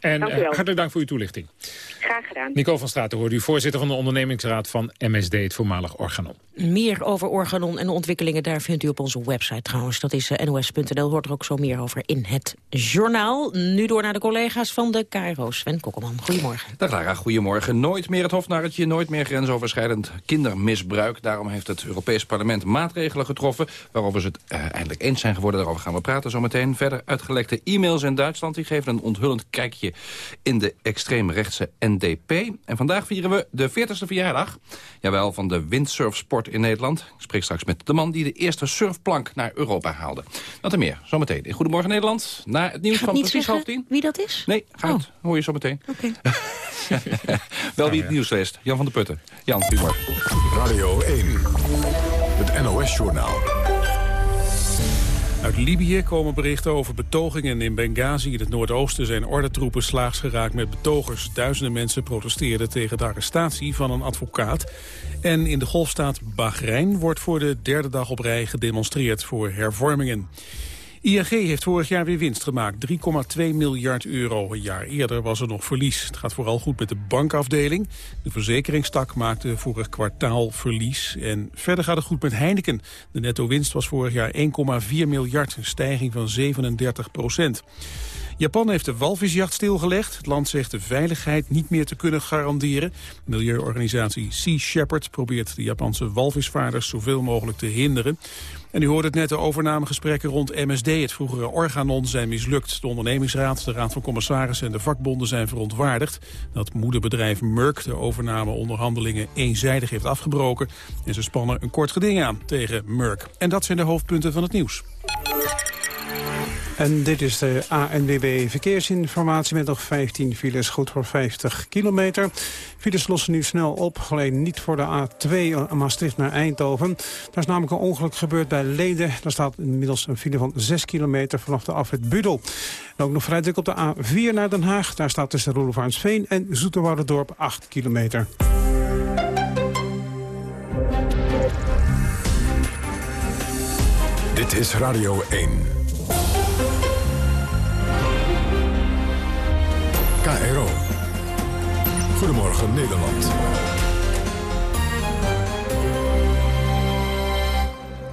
En Dank u eh, wel. hartelijk dank voor uw toelichting. Graag gedaan. Nico van Straten hoort u, voorzitter van de ondernemingsraad van MSD, het voormalig Organon. Meer over Organon en de ontwikkelingen, daar vindt u op onze website trouwens. Dat is eh, nos.nl, hoort er ook zo meer over in het journaal. Nu door naar de collega's van de KRO. Sven Kokkelman, goedemorgen. Dag Lara, goedemorgen. Nooit meer het hofnarretje, nooit meer grensoverschrijdend kindermisbruik. Daarom heeft het Europees Parlement maatregelen getroffen... waarover ze het eh, eindelijk eens zijn geworden. Daarover gaan we praten zometeen. Verder uitgelekte e-mails in Duitsland... die geven een onthullend kijkje in de extreemrechtse NDP. En vandaag vieren we de 40ste verjaardag jawel, van de windsurfsport in Nederland. Ik spreek straks met de man die de eerste surfplank naar Europa haalde. Dat en meer, zometeen. In Goedemorgen Nederland, na het nieuws Gaat van niet precies half tien. wie dat is? Nee, ga het. Hoor je zo meteen. Oké. Wel wie het nieuws leest. Jan van der Putten. Jan, goedemorgen. Radio 1, het NOS-journaal. Uit Libië komen berichten over betogingen in Benghazi. In het noordoosten zijn ordentroepen slaags geraakt met betogers. Duizenden mensen protesteerden tegen de arrestatie van een advocaat. En in de golfstaat Bahrein wordt voor de derde dag op rij gedemonstreerd voor hervormingen. ING heeft vorig jaar weer winst gemaakt, 3,2 miljard euro. Een jaar eerder was er nog verlies. Het gaat vooral goed met de bankafdeling. De verzekeringstak maakte vorig kwartaal verlies. En verder gaat het goed met Heineken. De netto-winst was vorig jaar 1,4 miljard, een stijging van 37 procent. Japan heeft de walvisjacht stilgelegd. Het land zegt de veiligheid niet meer te kunnen garanderen. Milieuorganisatie Sea Shepherd probeert de Japanse walvisvaarders zoveel mogelijk te hinderen. En u hoorde het net, de overnamegesprekken rond MSD, het vroegere Organon, zijn mislukt. De ondernemingsraad, de raad van commissarissen en de vakbonden zijn verontwaardigd. Dat moederbedrijf Merck de overnameonderhandelingen eenzijdig heeft afgebroken. En ze spannen een kort geding aan tegen Merck. En dat zijn de hoofdpunten van het nieuws. En dit is de ANWB Verkeersinformatie met nog 15 files, goed voor 50 kilometer. Files lossen nu snel op, alleen niet voor de A2 Maastricht naar Eindhoven. Daar is namelijk een ongeluk gebeurd bij Leden. Daar staat inmiddels een file van 6 kilometer vanaf de afrit Budel. En ook nog vrij op de A4 naar Den Haag. Daar staat tussen Roelevaansveen en Zoeterwouderdorp 8 kilometer. Dit is Radio 1. KRO. Goedemorgen Nederland.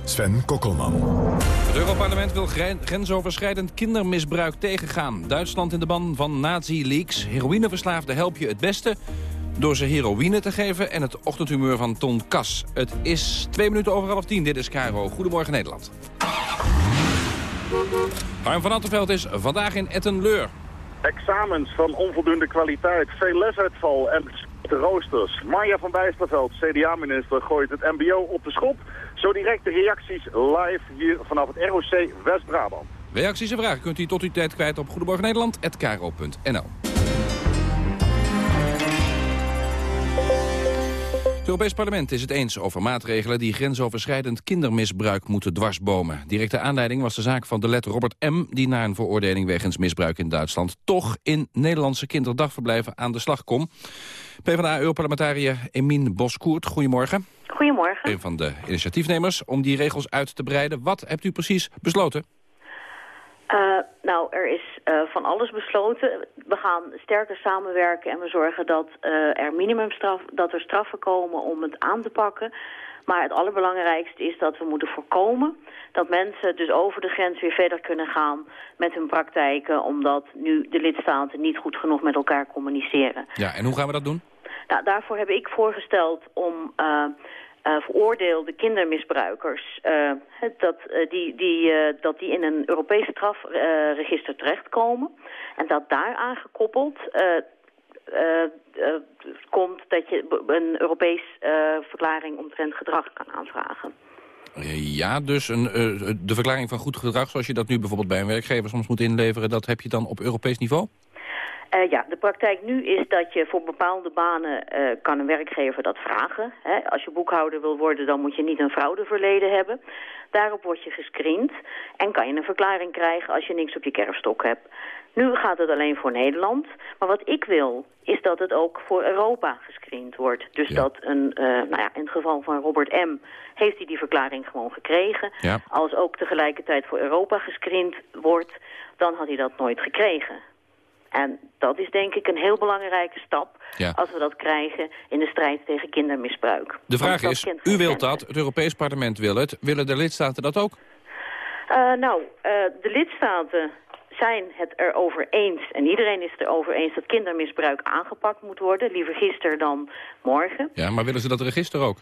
Sven Kokkelman. Het Europarlement wil gren- grensoverschrijdend kindermisbruik tegengaan. Duitsland in de ban van nazi-leaks. Heroïneverslaafden help je het beste door ze heroïne te geven... en het ochtendhumeur van Ton Kas. Het is twee minuten over half tien. Dit is Cairo. Goedemorgen Nederland. Harm van Attenveld is vandaag in Ettenleur. Examens van onvoldoende kwaliteit, veel lesuitval en de roosters. Marja van Bijsterveld, CDA-minister, gooit het mbo op de schop. Zo direct de reacties live hier vanaf het ROC West-Brabant. Reacties en vragen kunt u tot uw tijd kwijt op goedemorgennederland.nl. Europees Parlement is het eens over maatregelen die grensoverschrijdend kindermisbruik moeten dwarsbomen. Directe aanleiding was de zaak van de let Robert M. die na een veroordeling wegens misbruik in Duitsland toch in Nederlandse kinderdagverblijven aan de slag kon. PvdA-europarlementariër Emin Boskoert, goedemorgen. Goedemorgen. Een van de initiatiefnemers om die regels uit te breiden. Wat hebt u precies besloten? Uh, nou, er is uh, van alles besloten. We gaan sterker samenwerken en we zorgen dat uh, er minimumstraf, dat er straffen komen om het aan te pakken. Maar het allerbelangrijkste is dat we moeten voorkomen dat mensen dus over de grens weer verder kunnen gaan met hun praktijken, omdat nu de lidstaten niet goed genoeg met elkaar communiceren. Ja, en hoe gaan we dat doen? Nou, daarvoor heb ik voorgesteld om uh, veroordeelde kindermisbruikers, uh, dat, die, die, dat die in een Europees strafregister terechtkomen. En dat daaraan gekoppeld komt dat je een Europees verklaring omtrent gedrag kan aanvragen. Ja, dus een, de verklaring van goed gedrag, zoals je dat nu bijvoorbeeld bij een werkgever soms moet inleveren, dat heb je dan op Europees niveau? Uh, ja, de praktijk nu is dat je voor bepaalde banen uh, kan een werkgever dat vragen. Hè. Als je boekhouder wil worden, dan moet je niet een fraudeverleden hebben. Daarop word je gescreend en kan je een verklaring krijgen als je niks op je kerfstok hebt. Nu gaat het alleen voor Nederland. Maar wat ik wil, is dat het ook voor Europa gescreend wordt. Dus ja. dat een, uh, nou ja, in het geval van Robert M. heeft hij die verklaring gewoon gekregen. Ja. Als ook tegelijkertijd voor Europa gescreend wordt, dan had hij dat nooit gekregen. En dat is denk ik een heel belangrijke stap Ja. als we dat krijgen in de strijd tegen kindermisbruik. De vraag is, u wilt dat, het Europees Parlement wil het. Willen de lidstaten dat ook? Eh, nou, eh, de lidstaten zijn het erover eens, en iedereen is het erover eens, dat kindermisbruik aangepakt moet worden. Liever gisteren dan morgen. Ja, maar willen ze dat register ook?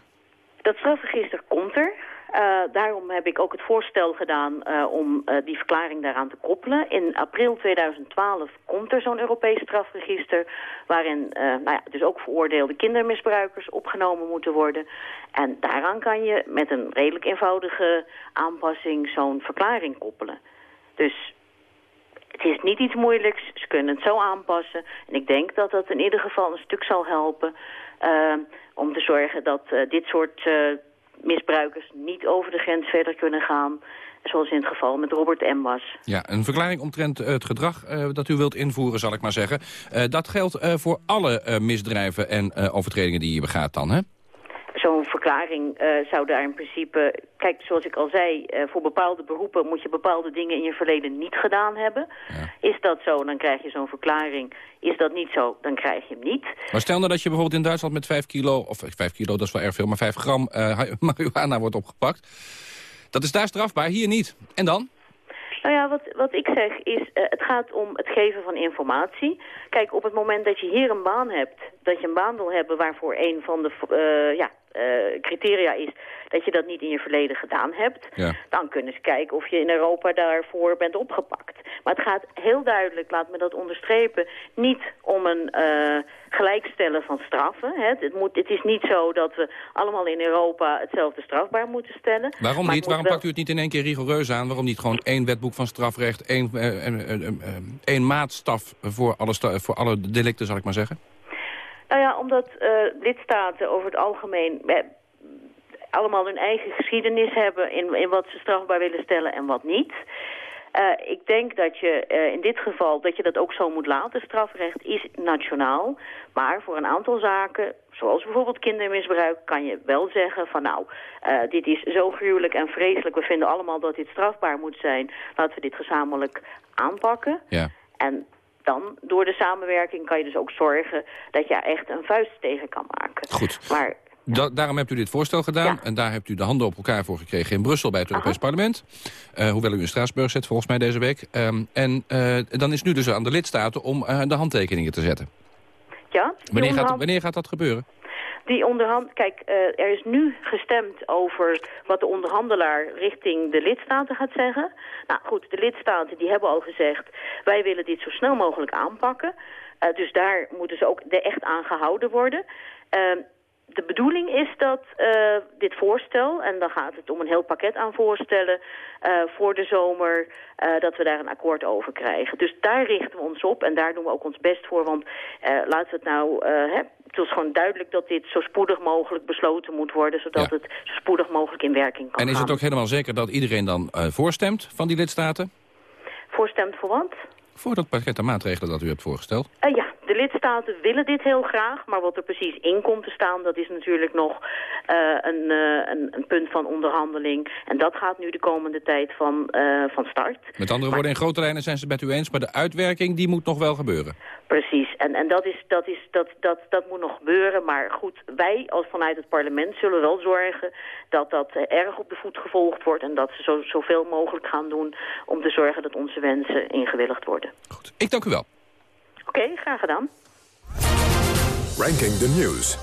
Dat strafregister komt er. Eh, daarom heb ik ook het voorstel gedaan eh, om eh, die verklaring daaraan te koppelen. In april 2012 komt er zo'n Europees strafregister... waarin nou ja, dus ook veroordeelde kindermisbruikers opgenomen moeten worden. En daaraan kan je met een redelijk eenvoudige aanpassing zo'n verklaring koppelen. Dus het is niet iets moeilijks, ze kunnen het zo aanpassen. En ik denk dat dat in ieder geval een stuk zal helpen... om te zorgen dat dit soort misbruikers niet over de grens verder kunnen gaan... zoals in het geval met Robert M. was. Ja, een verklaring omtrent eh, het gedrag eh, dat u wilt invoeren, zal ik maar zeggen. Eh, dat geldt voor alle misdrijven en overtredingen die je begaat dan, hè? Verklaring eh, zou daar in principe... Kijk, zoals ik al zei, eh, voor bepaalde beroepen moet je bepaalde dingen in je verleden niet gedaan hebben. Is dat zo, dan krijg je zo'n verklaring. Is dat niet zo, dan krijg je hem niet. Maar stel nou dat je bijvoorbeeld in Duitsland met 5 kilo... of 5 kilo, dat is wel erg veel, maar 5 gram eh, marihuana wordt opgepakt. Dat is daar strafbaar, hier niet. En dan? Nou ja, wat, wat ik zeg is, eh, het gaat om het geven van informatie. Kijk, op het moment dat je hier een baan hebt, dat je een baan wil hebben waarvoor een van de eh, ja, eh, criteria is dat je dat niet in je verleden gedaan hebt, Ja. dan kunnen ze kijken of je in Europa daarvoor bent opgepakt. Maar het gaat heel duidelijk, laat me dat onderstrepen, niet om een gelijkstellen van straffen. Hè. Het, moet, het is niet zo dat we allemaal in Europa hetzelfde strafbaar moeten stellen. Waarom niet? Waarom wel- pakt u het niet in één keer rigoureus aan? Waarom niet gewoon één wetboek van strafrecht, één, eh, eh, eh, één maatstaf voor alle, voor alle delicten, zal ik maar zeggen? Nou ja, omdat lidstaten over het algemeen allemaal hun eigen geschiedenis hebben in, in wat ze strafbaar willen stellen en wat niet. Eh, ik denk dat je eh, in dit geval dat je dat ook zo moet laten. Strafrecht is nationaal, maar voor een aantal zaken, zoals bijvoorbeeld kindermisbruik, kan je wel zeggen van nou, eh, dit is zo gruwelijk en vreselijk. We vinden allemaal dat dit strafbaar moet zijn. Laten we dit gezamenlijk aanpakken. Ja. En dan, door de samenwerking, kan je dus ook zorgen dat je echt een vuist tegen kan maken. Goed. Maar Da- daarom hebt u dit voorstel gedaan. En daar hebt u de handen op elkaar voor gekregen in Brussel bij het Europees Parlement. Eh, hoewel u in Straatsburg zit, volgens mij deze week. Ehm, en eh, dan is nu dus aan de lidstaten om eh, de handtekeningen te zetten. ja, Wanneer gaat, wanneer gaat dat gebeuren? Die onderhand, kijk, er is nu gestemd over wat de onderhandelaar richting de lidstaten gaat zeggen. Nou goed, de lidstaten die hebben al gezegd, wij willen dit zo snel mogelijk aanpakken. Dus daar moeten ze ook de echt aan gehouden worden. Ehm, de bedoeling is dat eh, dit voorstel, en dan gaat het om een heel pakket aan voorstellen eh, voor de zomer, eh, dat we daar een akkoord over krijgen. Dus daar richten we ons op en daar doen we ook ons best voor. Want laten we het nou, hè, het is gewoon duidelijk dat dit zo spoedig mogelijk besloten moet worden, zodat het zo spoedig mogelijk in werking kan En is gaan. het ook helemaal zeker dat iedereen dan voorstemt van die lidstaten? Voorstemt voor wat? Voor dat pakket aan maatregelen dat u hebt voorgesteld? Ja, de lidstaten willen dit heel graag, maar wat er precies in komt te staan, dat is natuurlijk nog eh, een, eh, een, een punt van onderhandeling. En dat gaat nu de komende tijd van, eh, van start. Met andere woorden, in grote lijnen zijn ze het met u eens... maar de uitwerking die moet nog wel gebeuren. Precies, en, en dat, is, dat, is, dat, dat, dat moet nog gebeuren. Maar goed, wij als vanuit het parlement zullen wel zorgen dat dat erg op de voet gevolgd wordt... en dat ze zo, zoveel mogelijk gaan doen om te zorgen dat onze wensen ingewilligd worden. Ik dank u wel. Oké, graag gedaan. Ranking the News.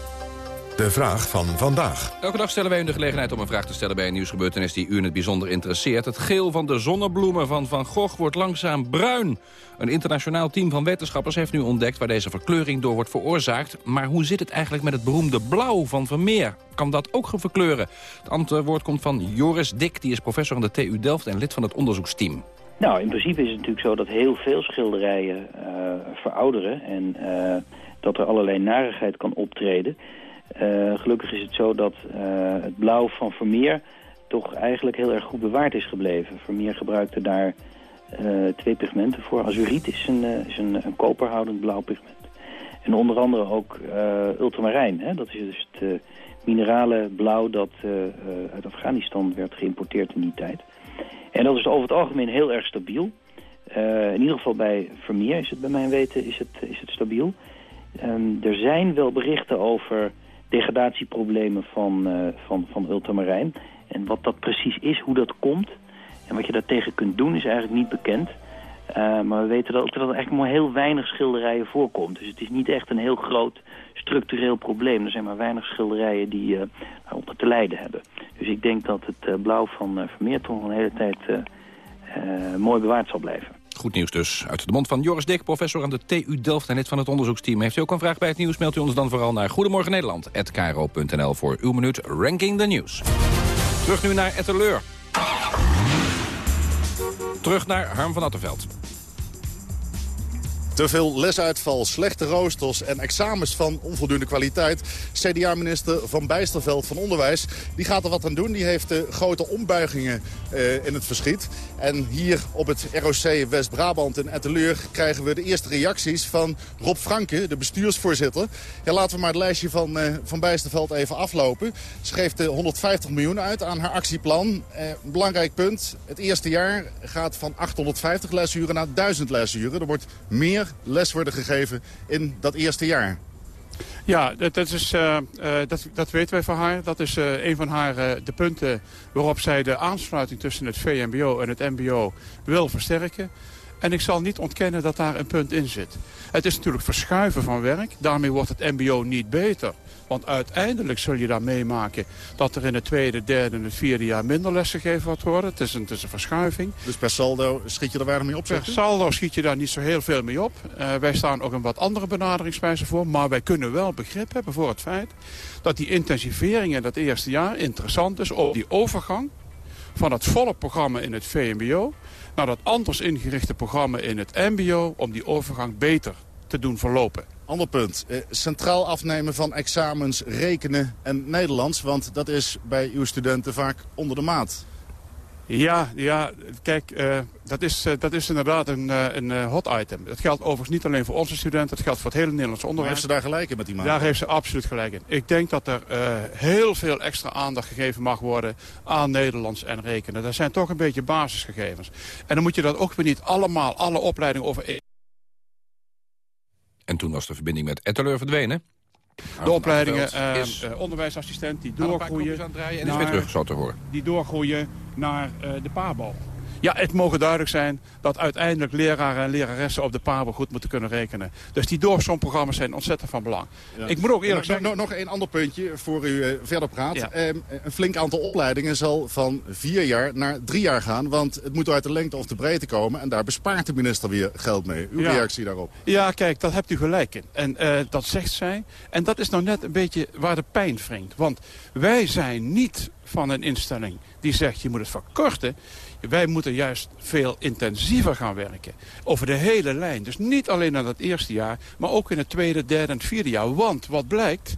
De vraag van vandaag. Elke dag stellen wij u de gelegenheid om een vraag te stellen bij een nieuwsgebeurtenis die u in het bijzonder interesseert. Het geel van de zonnebloemen van Van Gogh wordt langzaam bruin. Een internationaal team van wetenschappers heeft nu ontdekt waar deze verkleuring door wordt veroorzaakt. Maar hoe zit het eigenlijk met het beroemde blauw van Vermeer? Kan dat ook verkleuren? Het antwoord komt van Joris Dik, die is professor aan de TU Delft en lid van het onderzoeksteam. Nou, in principe is het natuurlijk zo dat heel veel schilderijen eh, verouderen en eh, dat er allerlei narigheid kan optreden. Eh, gelukkig is het zo dat het blauw van Vermeer toch eigenlijk heel erg goed bewaard is gebleven. Vermeer gebruikte daar twee pigmenten voor. Azuriet is een, een, een koperhoudend blauw pigment. En onder andere ook eh, ultramarijn. Hè? Dat is dus het minerale blauw dat uit Afghanistan werd geïmporteerd in die tijd. En dat is over het algemeen heel erg stabiel. Eh, in ieder geval bij Vermeer is het bij mijn weten is het, is het stabiel. Ehm, er zijn wel berichten over degradatieproblemen van, uh, van, van ultramarijn. En wat dat precies is, hoe dat komt en wat je daartegen kunt doen is eigenlijk niet bekend. Uh, maar we weten dat dat er eigenlijk maar heel weinig schilderijen voorkomt. Dus het is niet echt een heel groot structureel probleem. Er zijn maar weinig schilderijen die uh, onder te lijden hebben. Dus ik denk dat het uh, blauw van uh, Vermeer toch een hele tijd mooi bewaard zal blijven. Goed nieuws dus uit de mond van Joris Dik, professor aan de TU Delft en lid van het onderzoeksteam. Heeft u ook een vraag bij het nieuws, mailt u ons dan vooral naar Goedemorgen Nederland@kro.nl voor uw minuut Ranking the News. Terug nu naar Etteleur. Terug naar Harm van Attenveld. Te veel lesuitval, slechte roosters en examens van onvoldoende kwaliteit. CDA-minister Van Bijsterveld van Onderwijs die gaat er wat aan doen. Die heeft uh, grote ombuigingen uh, in het verschiet. En hier op het ROC West-Brabant in Etteleur krijgen we de eerste reacties van Rob Franke, de bestuursvoorzitter. Ja, laten we maar het lijstje van uh, Van Bijsterveld even aflopen. Ze geeft 150 miljoen uit aan haar actieplan. belangrijk punt, het eerste jaar gaat van 850 lesuren naar 1000 lesuren. Er wordt meer les worden gegeven in dat eerste jaar. Ja, dat, dat is, uh, uh, dat, dat weten wij van haar. Dat is uh, een van haar de punten waarop zij de aansluiting tussen het VMBO en het MBO wil versterken. En ik zal niet ontkennen dat daar een punt in zit. Het is natuurlijk verschuiven van werk. Daarmee wordt het mbo niet beter. Want uiteindelijk zul je dan meemaken dat er in het tweede, derde en het vierde jaar minder les gegeven wordt worden. Het is een, het is een verschuiving. Dus per saldo schiet je er weinig mee op? Per saldo schiet je daar niet zo heel veel mee op. Uh, wij staan ook een wat andere benaderingswijze voor. Maar wij kunnen wel begrip hebben voor het feit dat die intensivering in dat eerste jaar interessant is op die overgang van het volle programma in het VMBO naar dat anders ingerichte programma in het MBO om die overgang beter te doen verlopen. Ander punt. Eh, centraal afnemen van examens, rekenen en Nederlands. Want dat is bij uw studenten vaak onder de maat. Ja, ja kijk, uh, dat, is, uh, dat is inderdaad een, uh, een hot item. Dat geldt overigens niet alleen voor onze studenten, dat geldt voor het hele Nederlands onderwijs. Maar heeft ze daar gelijk in met die maat? Daar heeft ze absoluut gelijk in. Ik denk dat er heel veel extra aandacht gegeven mag worden aan Nederlands en rekenen. Dat zijn toch een beetje basisgegevens. En dan moet je dat ook weer niet allemaal, alle opleidingen over en toen was de verbinding met Etteleur verdwenen. De opleidingen uh, is... uh, onderwijsassistent die doorgroeien. Aan draaien en is weer te horen. Die doorgroeien naar uh, de PABO. Ja, het mogen duidelijk zijn dat uiteindelijk leraren en leraressen op de PABO goed moeten kunnen rekenen. Dus die doorstroomprogramma's zijn ontzettend van belang. Ja. Ik moet ook eerlijk zeggen... Nog, nog een ander puntje voor u uh, verder praat. Ja. Uh, een flink aantal opleidingen zal van vier jaar naar drie jaar gaan. Want het moet uit de lengte of de breedte komen. En daar bespaart de minister weer geld mee. Uw reactie daarop? Ja, kijk, dat hebt u gelijk in. En uh, dat zegt zij. En dat is nou net een beetje waar de pijn wringt. Want wij zijn niet van een instelling die zegt je moet het verkorten. Wij moeten juist veel intensiever gaan werken. Over de hele lijn. Dus niet alleen in het eerste jaar, maar ook in het tweede, derde en vierde jaar. Want wat blijkt,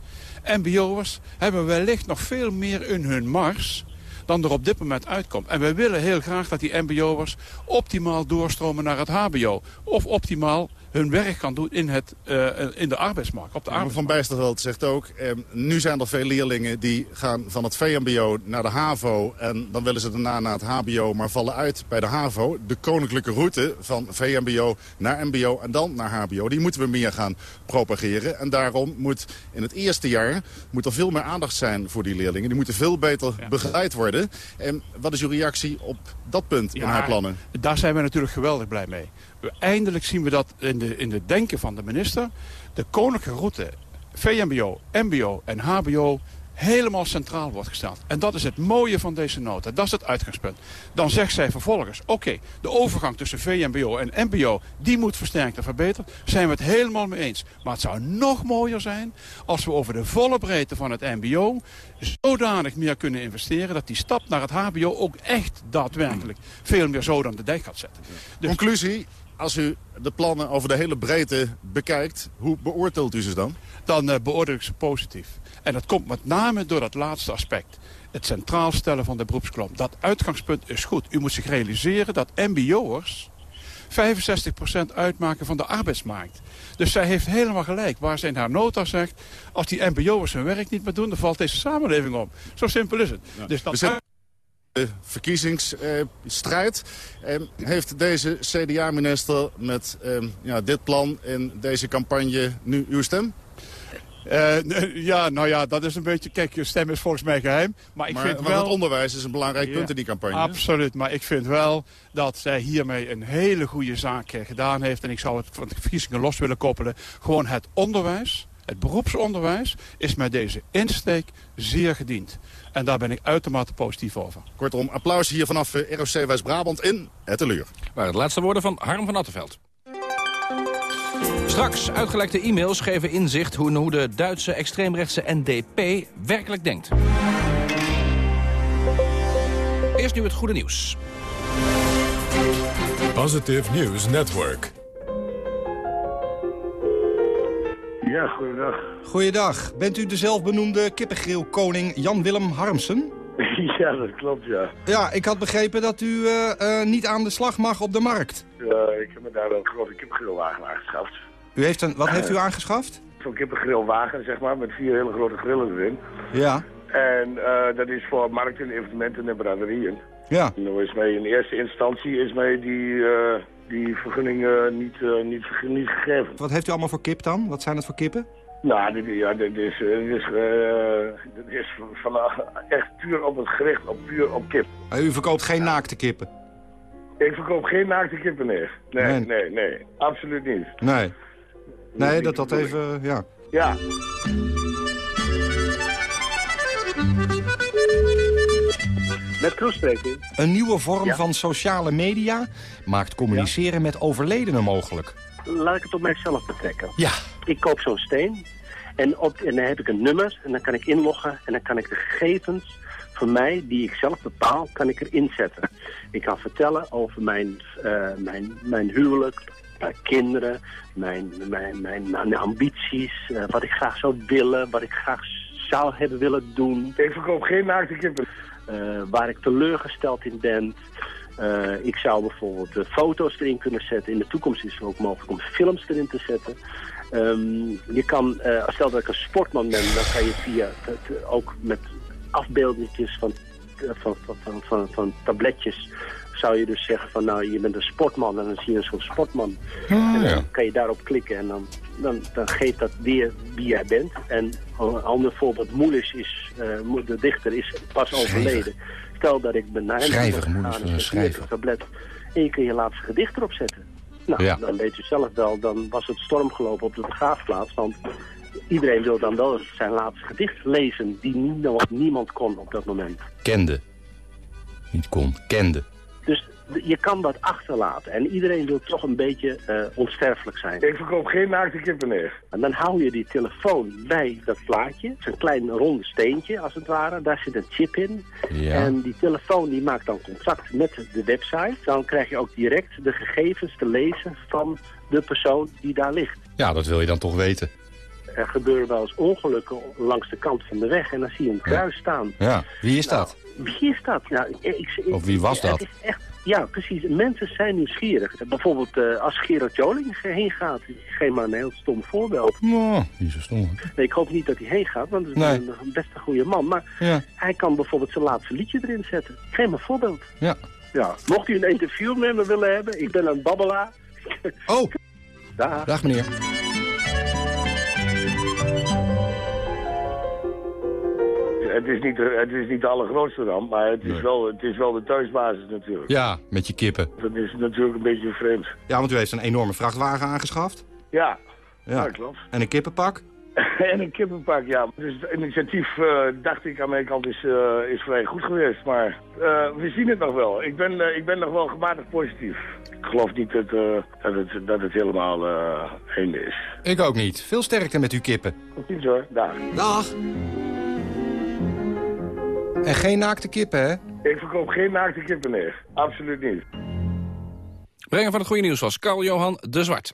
mbo'ers hebben wellicht nog veel meer in hun mars dan er op dit moment uitkomt. En wij willen heel graag dat die mbo'ers optimaal doorstromen naar het hbo. Of optimaal hun werk kan doen in, het, uh, in de arbeidsmarkt. Op de arbeidsmarkt. Van Bijsterveld zegt ook, eh, nu zijn er veel leerlingen die gaan van het VMBO naar de HAVO. En dan willen ze daarna naar het HBO, maar vallen uit bij de HAVO. De koninklijke route van VMBO naar MBO en dan naar HBO. Die moeten we meer gaan propageren. En daarom moet in het eerste jaar moet er veel meer aandacht zijn voor die leerlingen. Die moeten veel beter ja. begeleid worden. En wat is uw reactie op dat punt ja, in haar plannen? Daar zijn we natuurlijk geweldig blij mee. Eindelijk zien we dat in de, in de denken van de minister. De koninklijke route, VMBO, MBO en HBO helemaal centraal wordt gesteld. En dat is het mooie van deze nota. Dat is het uitgangspunt. Dan zegt zij vervolgens, oké, okay, de overgang tussen VMBO en MBO... die moet versterkt en verbeterd. Zijn we het helemaal mee eens. Maar het zou nog mooier zijn als we over de volle breedte van het MBO... zodanig meer kunnen investeren... dat die stap naar het HBO ook echt daadwerkelijk veel meer zo dan de dijk gaat zetten. Dus... Conclusie, als u de plannen over de hele breedte bekijkt, hoe beoordeelt u ze dan? Dan uh, beoordeel ik ze positief. En dat komt met name door dat laatste aspect. Het centraal stellen van de beroepsklomp. Dat uitgangspunt is goed. U moet zich realiseren dat mbo'ers 65% uitmaken van de arbeidsmarkt. Dus zij heeft helemaal gelijk. Waar ze in haar nota zegt... als die mbo'ers hun werk niet meer doen, dan valt deze samenleving om. Zo simpel is het. Ja. Dus dat De verkiezingsstrijd ehm, heeft deze CDA-minister met ehm, ja, dit plan in deze campagne nu uw stem? Uh, ja, nou ja, dat is een beetje... Kijk, je stem is volgens mij geheim. Maar, ik maar, vind wel, wel... het onderwijs is een belangrijk punt in die campagne. Absoluut, maar ik vind wel dat zij hiermee een hele goede zaak gedaan heeft. En ik zou het van de verkiezingen los willen koppelen. Gewoon het onderwijs, het beroepsonderwijs, is met deze insteek zeer gediend. En daar ben ik uitermate positief over. Kortom, applaus hier vanaf eh, ROC West-Brabant in Etteleur. Waar de laatste woorden van Harm van Attenveld. Straks uitgelekte e-mails geven inzicht hoe, hoe de Duitse extreemrechtse NDP werkelijk denkt. Eerst nu het goede nieuws. Positive News Network. Ja, goeiedag. Goeiedag. Bent u de zelfbenoemde kippengrillkoning Jan-Willem Harmsen? Ja, dat klopt, ja. Ja, ik had begrepen dat u uh, uh, niet aan de slag mag op de markt. Ja, ik heb me daar een grote kippengrillwagen aangeschaft. U heeft een, wat heeft u aangeschaft? Zo'n kippengrillwagen, zeg maar, met vier hele grote grillen erin. Ja. En uh, dat is voor markten, evenementen en braderieën. Ja. En nou is mij in eerste instantie is mij die, die vergunning niet, niet, niet gegeven. Wat heeft u allemaal voor kip dan? Wat zijn het voor kippen? Nou, dit, ja, dit is, dit is, uh, dit is van, uh, echt puur op het gericht, op, puur op kip. U verkoopt geen naakte kippen? Ik verkoop geen naakte kippen, nee. Nee, nee, nee, nee. absoluut niet. Nee. Nee, dat dat even, ja. Ja. Met Kroes Een nieuwe vorm ja? van sociale media maakt communiceren ja? met overledenen mogelijk. Laat ik het op mijzelf betrekken. Ja. Ik koop zo'n steen en, op, en dan heb ik een nummer en dan kan ik inloggen en dan kan ik de gegevens van mij, die ik zelf bepaal, kan ik erin zetten. Ik kan vertellen over mijn, uh, mijn, mijn huwelijk, kinderen, mijn, mijn, mijn, mijn ambities, uh, wat ik graag zou willen, wat ik graag zou hebben willen doen. Ik verkoop geen naakte kippen. Uh, waar ik teleurgesteld in ben. Uh, ik zou bijvoorbeeld uh, foto's erin kunnen zetten. In de toekomst is het ook mogelijk om films erin te zetten. Um, je kan, uh, stel dat ik een sportman ben, dan kan je via ook met afbeeldingjes van, van, van, van, van, van tabletjes zou je dus zeggen van nou je bent een sportman en dan zie je zo'n sportman. Ah, en dan ja. kan je daarop klikken en dan, dan, dan geeft dat weer wie jij bent. En een ander voorbeeld, Moelis is, uh, de dichter is pas overleden. Stel dat ik ben naar hem schrijver, gegaan een schrijver. een tablet en je kun je laatste gedicht erop zetten. Nou, Ja. dan weet u zelf wel, dan was het storm gelopen op de begraafplaats. Want iedereen wil dan wel zijn laatste gedicht lezen die niemand, niemand kon op dat moment. Kende. Niet kon, kende. Dus je kan dat achterlaten. En iedereen wil toch een beetje eh, onsterfelijk zijn. Ik verkoop geen naakte kippen neer. En dan hou je die telefoon bij dat plaatje. Het is een klein ronde steentje als het ware. Daar zit een chip in. Ja. En die telefoon die maakt dan contact met de website. Dan krijg je ook direct de gegevens te lezen van de persoon die daar ligt. Ja, dat wil je dan toch weten. Er gebeuren wel eens ongelukken langs de kant van de weg. En dan zie je een kruis staan. Ja, wie is dat? Wie is dat? Nou, ik, ik- Of wie was dat? is echt, ja, precies. Mensen zijn nieuwsgierig. Bijvoorbeeld eh, als Gerard Joling heen gaat. Ik geef maar een heel stom voorbeeld. Nou, niet zo stom. Nee, ik hoop niet dat hij heen gaat, want het is Nee. een, best een goede man. Maar Ja. hij kan bijvoorbeeld zijn laatste liedje erin zetten. Ik geef maar een voorbeeld. Ja. Ja. Mocht u een interview met me willen hebben, ik ben een babbelaar. Oh, Dag. dag meneer. Het is niet de, het is niet de allergrootste ramp, maar het is, Nee. wel, het is wel de thuisbasis natuurlijk. Ja, met je kippen. Dat is natuurlijk een beetje vreemd. Ja, want u heeft een enorme vrachtwagen aangeschaft. Ja, Ja. ja klopt. En een kippenpak. en een kippenpak, ja. Dus het initiatief, eh, dacht ik aan mijn kant, is, eh, is vrij goed geweest. Maar eh, we zien het nog wel. Ik ben, ik ben nog wel gematigd positief. Ik geloof niet dat, dat, het, dat het helemaal einde is. Ik ook niet. Veel sterkte met uw kippen. Tot ziens hoor, dag. Dag. En geen naakte kippen, hè? Ik verkoop geen naakte kippen neer. Absoluut niet. Brengen van het goede nieuws was Carl Johan de Zwart.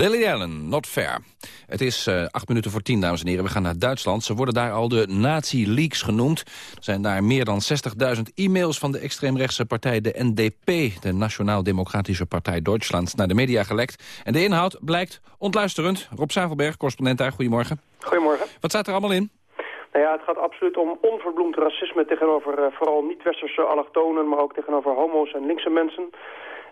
Lily Allen, not fair. Het is uh, acht minuten voor tien, dames en heren. We gaan naar Duitsland. Ze worden daar al de Nazi-leaks genoemd. Er zijn daar meer dan 60.000 e-mails van de extreemrechtse partij de NDP... de Nationaal Democratische Partij Duitsland, naar de media gelekt. En de inhoud blijkt ontluisterend. Rob Zavelberg, correspondent daar, goedemorgen. Goedemorgen. Wat staat er allemaal in? Nou ja, het gaat absoluut om onverbloemd racisme tegenover uh, vooral niet-westerse allochtonen... maar ook tegenover homo's en linkse mensen...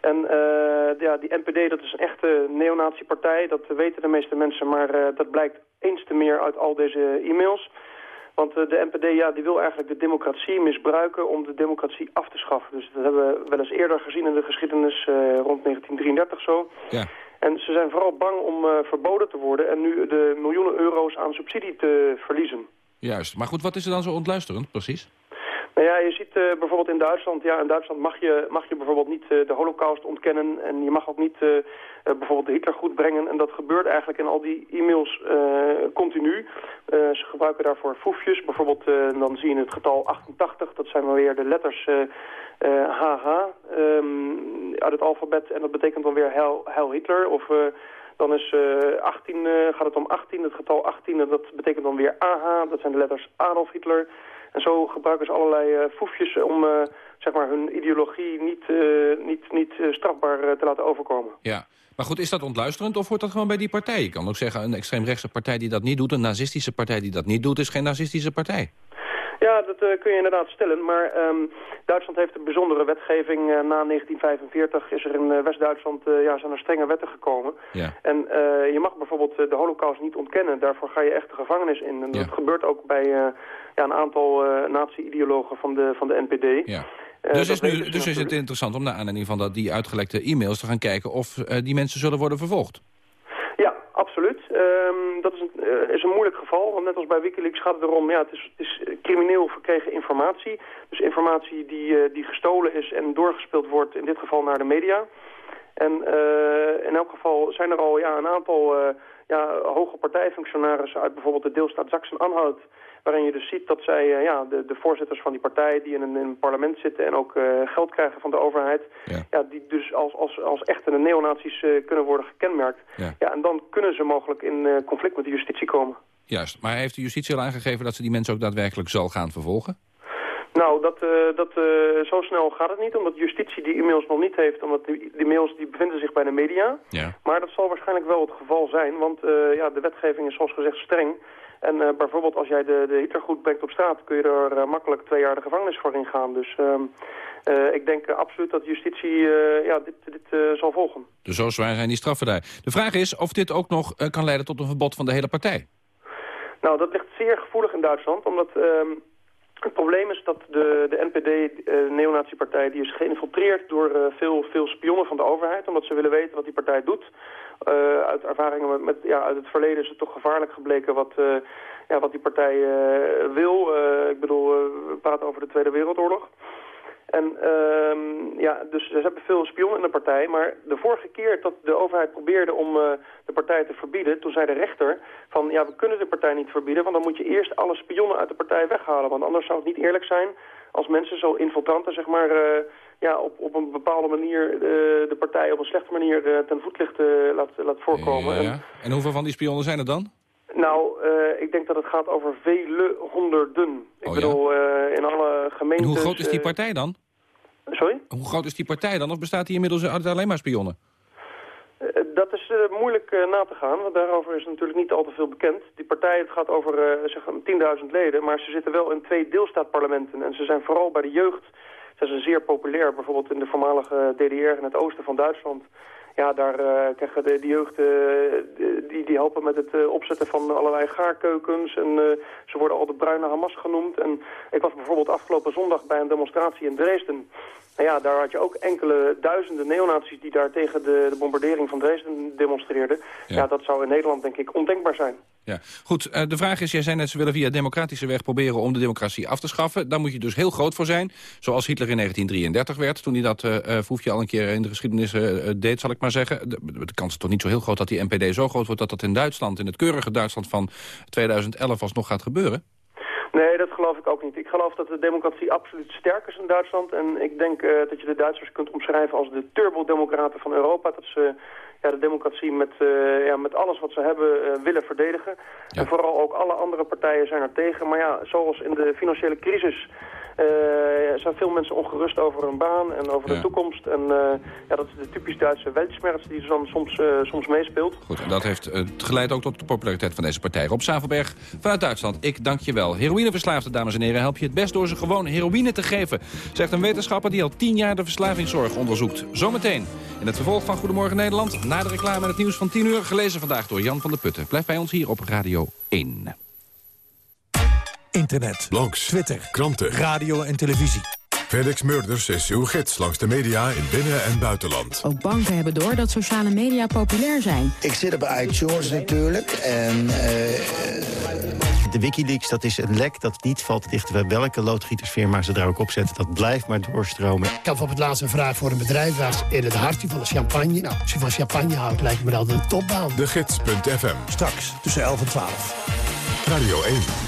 En uh, ja, die NPD dat is een echte neonatiepartij, dat weten de meeste mensen, maar uh, dat blijkt eens te meer uit al deze e-mails. Want uh, de NPD ja, die wil eigenlijk de democratie misbruiken om de democratie af te schaffen. Dus dat hebben we wel eens eerder gezien in de geschiedenis, rond 1933 zo. Ja. En ze zijn vooral bang om verboden te worden en nu de miljoenen euro's aan subsidie te verliezen. Juist. Maar goed, wat is er dan zo ontluisterend precies? Nou ja, je ziet uh, bijvoorbeeld in Duitsland, ja, in Duitsland mag je, mag je bijvoorbeeld niet uh, de holocaust ontkennen en je mag ook niet uh, bijvoorbeeld Hitler goed brengen. En dat gebeurt eigenlijk in al die e-mails continu. ze gebruiken daarvoor foefjes, bijvoorbeeld dan zie je het getal 88, dat zijn wel weer de letters HH um, uit het alfabet en dat betekent dan weer Heil, Heil Hitler of... Dan is uh, 18, uh, gaat het om 18, het getal 18, en dat betekent dan weer AH, dat zijn de letters Adolf Hitler. En zo gebruiken ze allerlei uh, foefjes om uh, zeg maar hun ideologie niet, uh, niet, niet strafbaar te laten overkomen. Ja. Maar goed, is dat ontluisterend of hoort dat gewoon bij die partij? Je kan ook zeggen, een extreemrechtse partij die dat niet doet... een nazistische partij die dat niet doet, is geen nazistische partij. Ja, dat uh, kun je inderdaad stellen. Maar um, Duitsland heeft een bijzondere wetgeving. Uh, na 1945 is er in uh, West-Duitsland ja, zijn er strenge wetten gekomen. Ja. En je mag bijvoorbeeld de holocaust niet ontkennen. Daarvoor ga je echt de gevangenis in. En dat gebeurt ook bij ja, een aantal nazi-ideologen van de, van de NPD. Ja. dus is, nu, dus is het interessant om naar aanleiding van dat, die uitgelekte e-mails te gaan kijken... of die mensen zullen worden vervolgd? Absoluut. Um, dat is een, uh, is een moeilijk geval, want net als bij Wikileaks gaat het erom... ja, het is, het is crimineel verkregen informatie. Dus informatie die, uh, die gestolen is en doorgespeeld wordt, in dit geval naar de media. En uh, in elk geval zijn er al ja, een aantal ja, hoge partijfunctionarissen... uit bijvoorbeeld de deelstaat Sachsen-Anhalt waarin je dus ziet dat zij, uh, ja, de, de, voorzitters van die partij die in een, in een parlement zitten en ook uh, geld krijgen van de overheid, ja. ja die dus als, als, als echte neonazies uh, kunnen worden gekenmerkt. Ja. ja. en dan kunnen ze mogelijk in conflict met de justitie komen. Juist, maar heeft de justitie al aangegeven dat ze die mensen ook daadwerkelijk zal gaan vervolgen? Nou, dat, uh, dat, uh, zo snel gaat het niet, omdat justitie die e-mails nog niet heeft. Omdat die, die mails die bevinden zich bij de media. Ja. Maar dat zal waarschijnlijk wel het geval zijn, want uh, ja, de wetgeving is zoals gezegd streng. En bijvoorbeeld als jij de, de Hitler goed brengt op straat... kun je er makkelijk twee jaar de gevangenis voor ingaan. Dus uh, ik denk absoluut dat justitie ja, dit, dit zal volgen. Dus zo zwaar zijn die straffen daar. De vraag is of dit ook nog kan leiden tot een verbod van de hele partij. Nou, dat ligt zeer gevoelig in Duitsland. Omdat ehm, het probleem is dat de, de NPD, de neonatiepartij, die is geïnfiltreerd door veel, veel spionnen van de overheid. Omdat ze willen weten wat die partij doet. Uh, uit ervaringen met, ja, uit het verleden is het toch gevaarlijk gebleken wat, ja, wat die partij wil. ik bedoel, we praten over de Tweede Wereldoorlog. En ehm, ja, dus ze hebben veel spionnen in de partij. Maar de vorige keer dat de overheid probeerde om de partij te verbieden... toen zei de rechter van ja, we kunnen de partij niet verbieden... want dan moet je eerst alle spionnen uit de partij weghalen. Want anders zou het niet eerlijk zijn als mensen zo infiltranten zeg maar ja, op, op een bepaalde manier uh, de partij op een slechte manier ten voetlicht laat, laat voorkomen. Ja, en, hoeveel van die spionnen zijn er dan? Nou, ik denk dat het gaat over vele honderden. Ik oh, bedoel, in alle gemeentes... En hoe groot is die partij dan? Sorry? Hoe groot is die partij dan? Of bestaat die inmiddels uit alleen maar spionnen? dat is moeilijk na te gaan, want daarover is natuurlijk niet al te veel bekend. Die partij, het gaat over zeg, 10.000 leden, maar ze zitten wel in twee deelstaatparlementen. En ze zijn vooral bij de jeugd ze zijn zeer populair, bijvoorbeeld in de voormalige DDR in het oosten van Duitsland. Ja, daar uh, krijgen de, de jeugd, uh, die, die helpen met het uh, opzetten van allerlei gaarkeukens. En ze worden al de bruine Hamas genoemd. En ik was bijvoorbeeld afgelopen zondag bij een demonstratie in Dresden. En ja, daar had je ook enkele duizenden neonazies die daar tegen de, de bombardering van Dresden demonstreerden. Ja. ja. dat zou in Nederland denk ik ondenkbaar zijn. Ja, goed. Uh, de vraag is, jij zei net, ze willen via democratische weg proberen om de democratie af te schaffen. Daar moet je dus heel groot voor zijn. Zoals Hitler in 1933 werd, toen hij dat uh, al een keer in de geschiedenis deed, zal ik maar zeggen. De, kans is toch niet zo heel groot dat die NPD zo groot wordt dat dat in Duitsland, in het keurige Duitsland van 2011 alsnog gaat gebeuren? Nee, dat geloof ik ook niet. Ik geloof dat de democratie absoluut sterk is in Duitsland. En ik denk dat je de Duitsers kunt omschrijven als de turbodemocraten van Europa. Dat ze ja, de democratie met, uh, ja, met alles wat ze hebben uh, willen verdedigen. Ja. En vooral ook alle andere partijen zijn er tegen. Maar ja, zoals in de financiële crisis uh, zijn veel mensen ongerust over hun baan en over Ja. de toekomst. En uh, ja, dat is de typisch Duitse weltschmerz die dan soms, uh, soms meespeelt. Goed, en dat heeft geleid ook tot de populariteit van deze partij. Rob Zavelberg vanuit Duitsland, ik dank je wel. Heroïneverslaafde, dames en heren, help je het best door ze gewoon heroïne te geven. Zegt een wetenschapper die al tien jaar de verslavingszorg onderzoekt. Zometeen in het vervolg van Goedemorgen Nederland. Na de reclame en het nieuws van 10 uur, gelezen vandaag door Jan van der Putten. Blijf bij ons hier op Radio 1. Internet, blogs, Twitter, kranten, radio en televisie. Felix Murders is uw gids langs de media in binnen- en buitenland. Ook banken hebben door dat sociale media populair zijn. Ik zit op iTunes natuurlijk en... Uh, de Wikileaks, dat is een lek dat niet valt te dichten bij welke loodgietersfirma ze daar ook op zetten. Dat blijft maar doorstromen. Ik had bijvoorbeeld laatst een vraag voor een bedrijf was in het hartje van de champagne. Nou, als je van champagne houdt, lijkt me dat een topbaan. De Gids.fm. Straks tussen 11 en 12. Radio 1.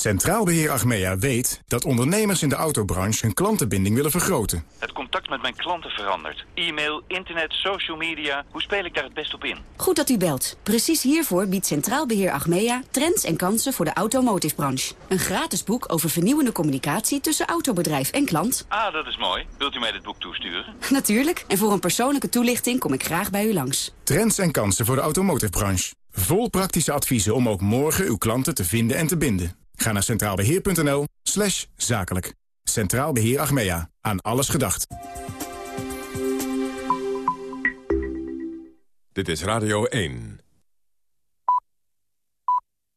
Centraal Beheer Achmea weet dat ondernemers in de autobranche hun klantenbinding willen vergroten. Het contact met mijn klanten verandert. E-mail, internet, social media. Hoe speel ik daar het best op in? Goed dat u belt. Precies hiervoor biedt Centraal Beheer Achmea trends en kansen voor de automotive-branche. Een gratis boek over vernieuwende communicatie tussen autobedrijf en klant. Ah, dat is mooi. Wilt u mij dit boek toesturen? Natuurlijk. En voor een persoonlijke toelichting kom ik graag bij u langs. Trends en kansen voor de automotive-branche. Vol praktische adviezen om ook morgen uw klanten te vinden en te binden. Ga naar centraalbeheer.nl slash zakelijk. Centraal Beheer Achmea. Aan alles gedacht. Dit is Radio 1.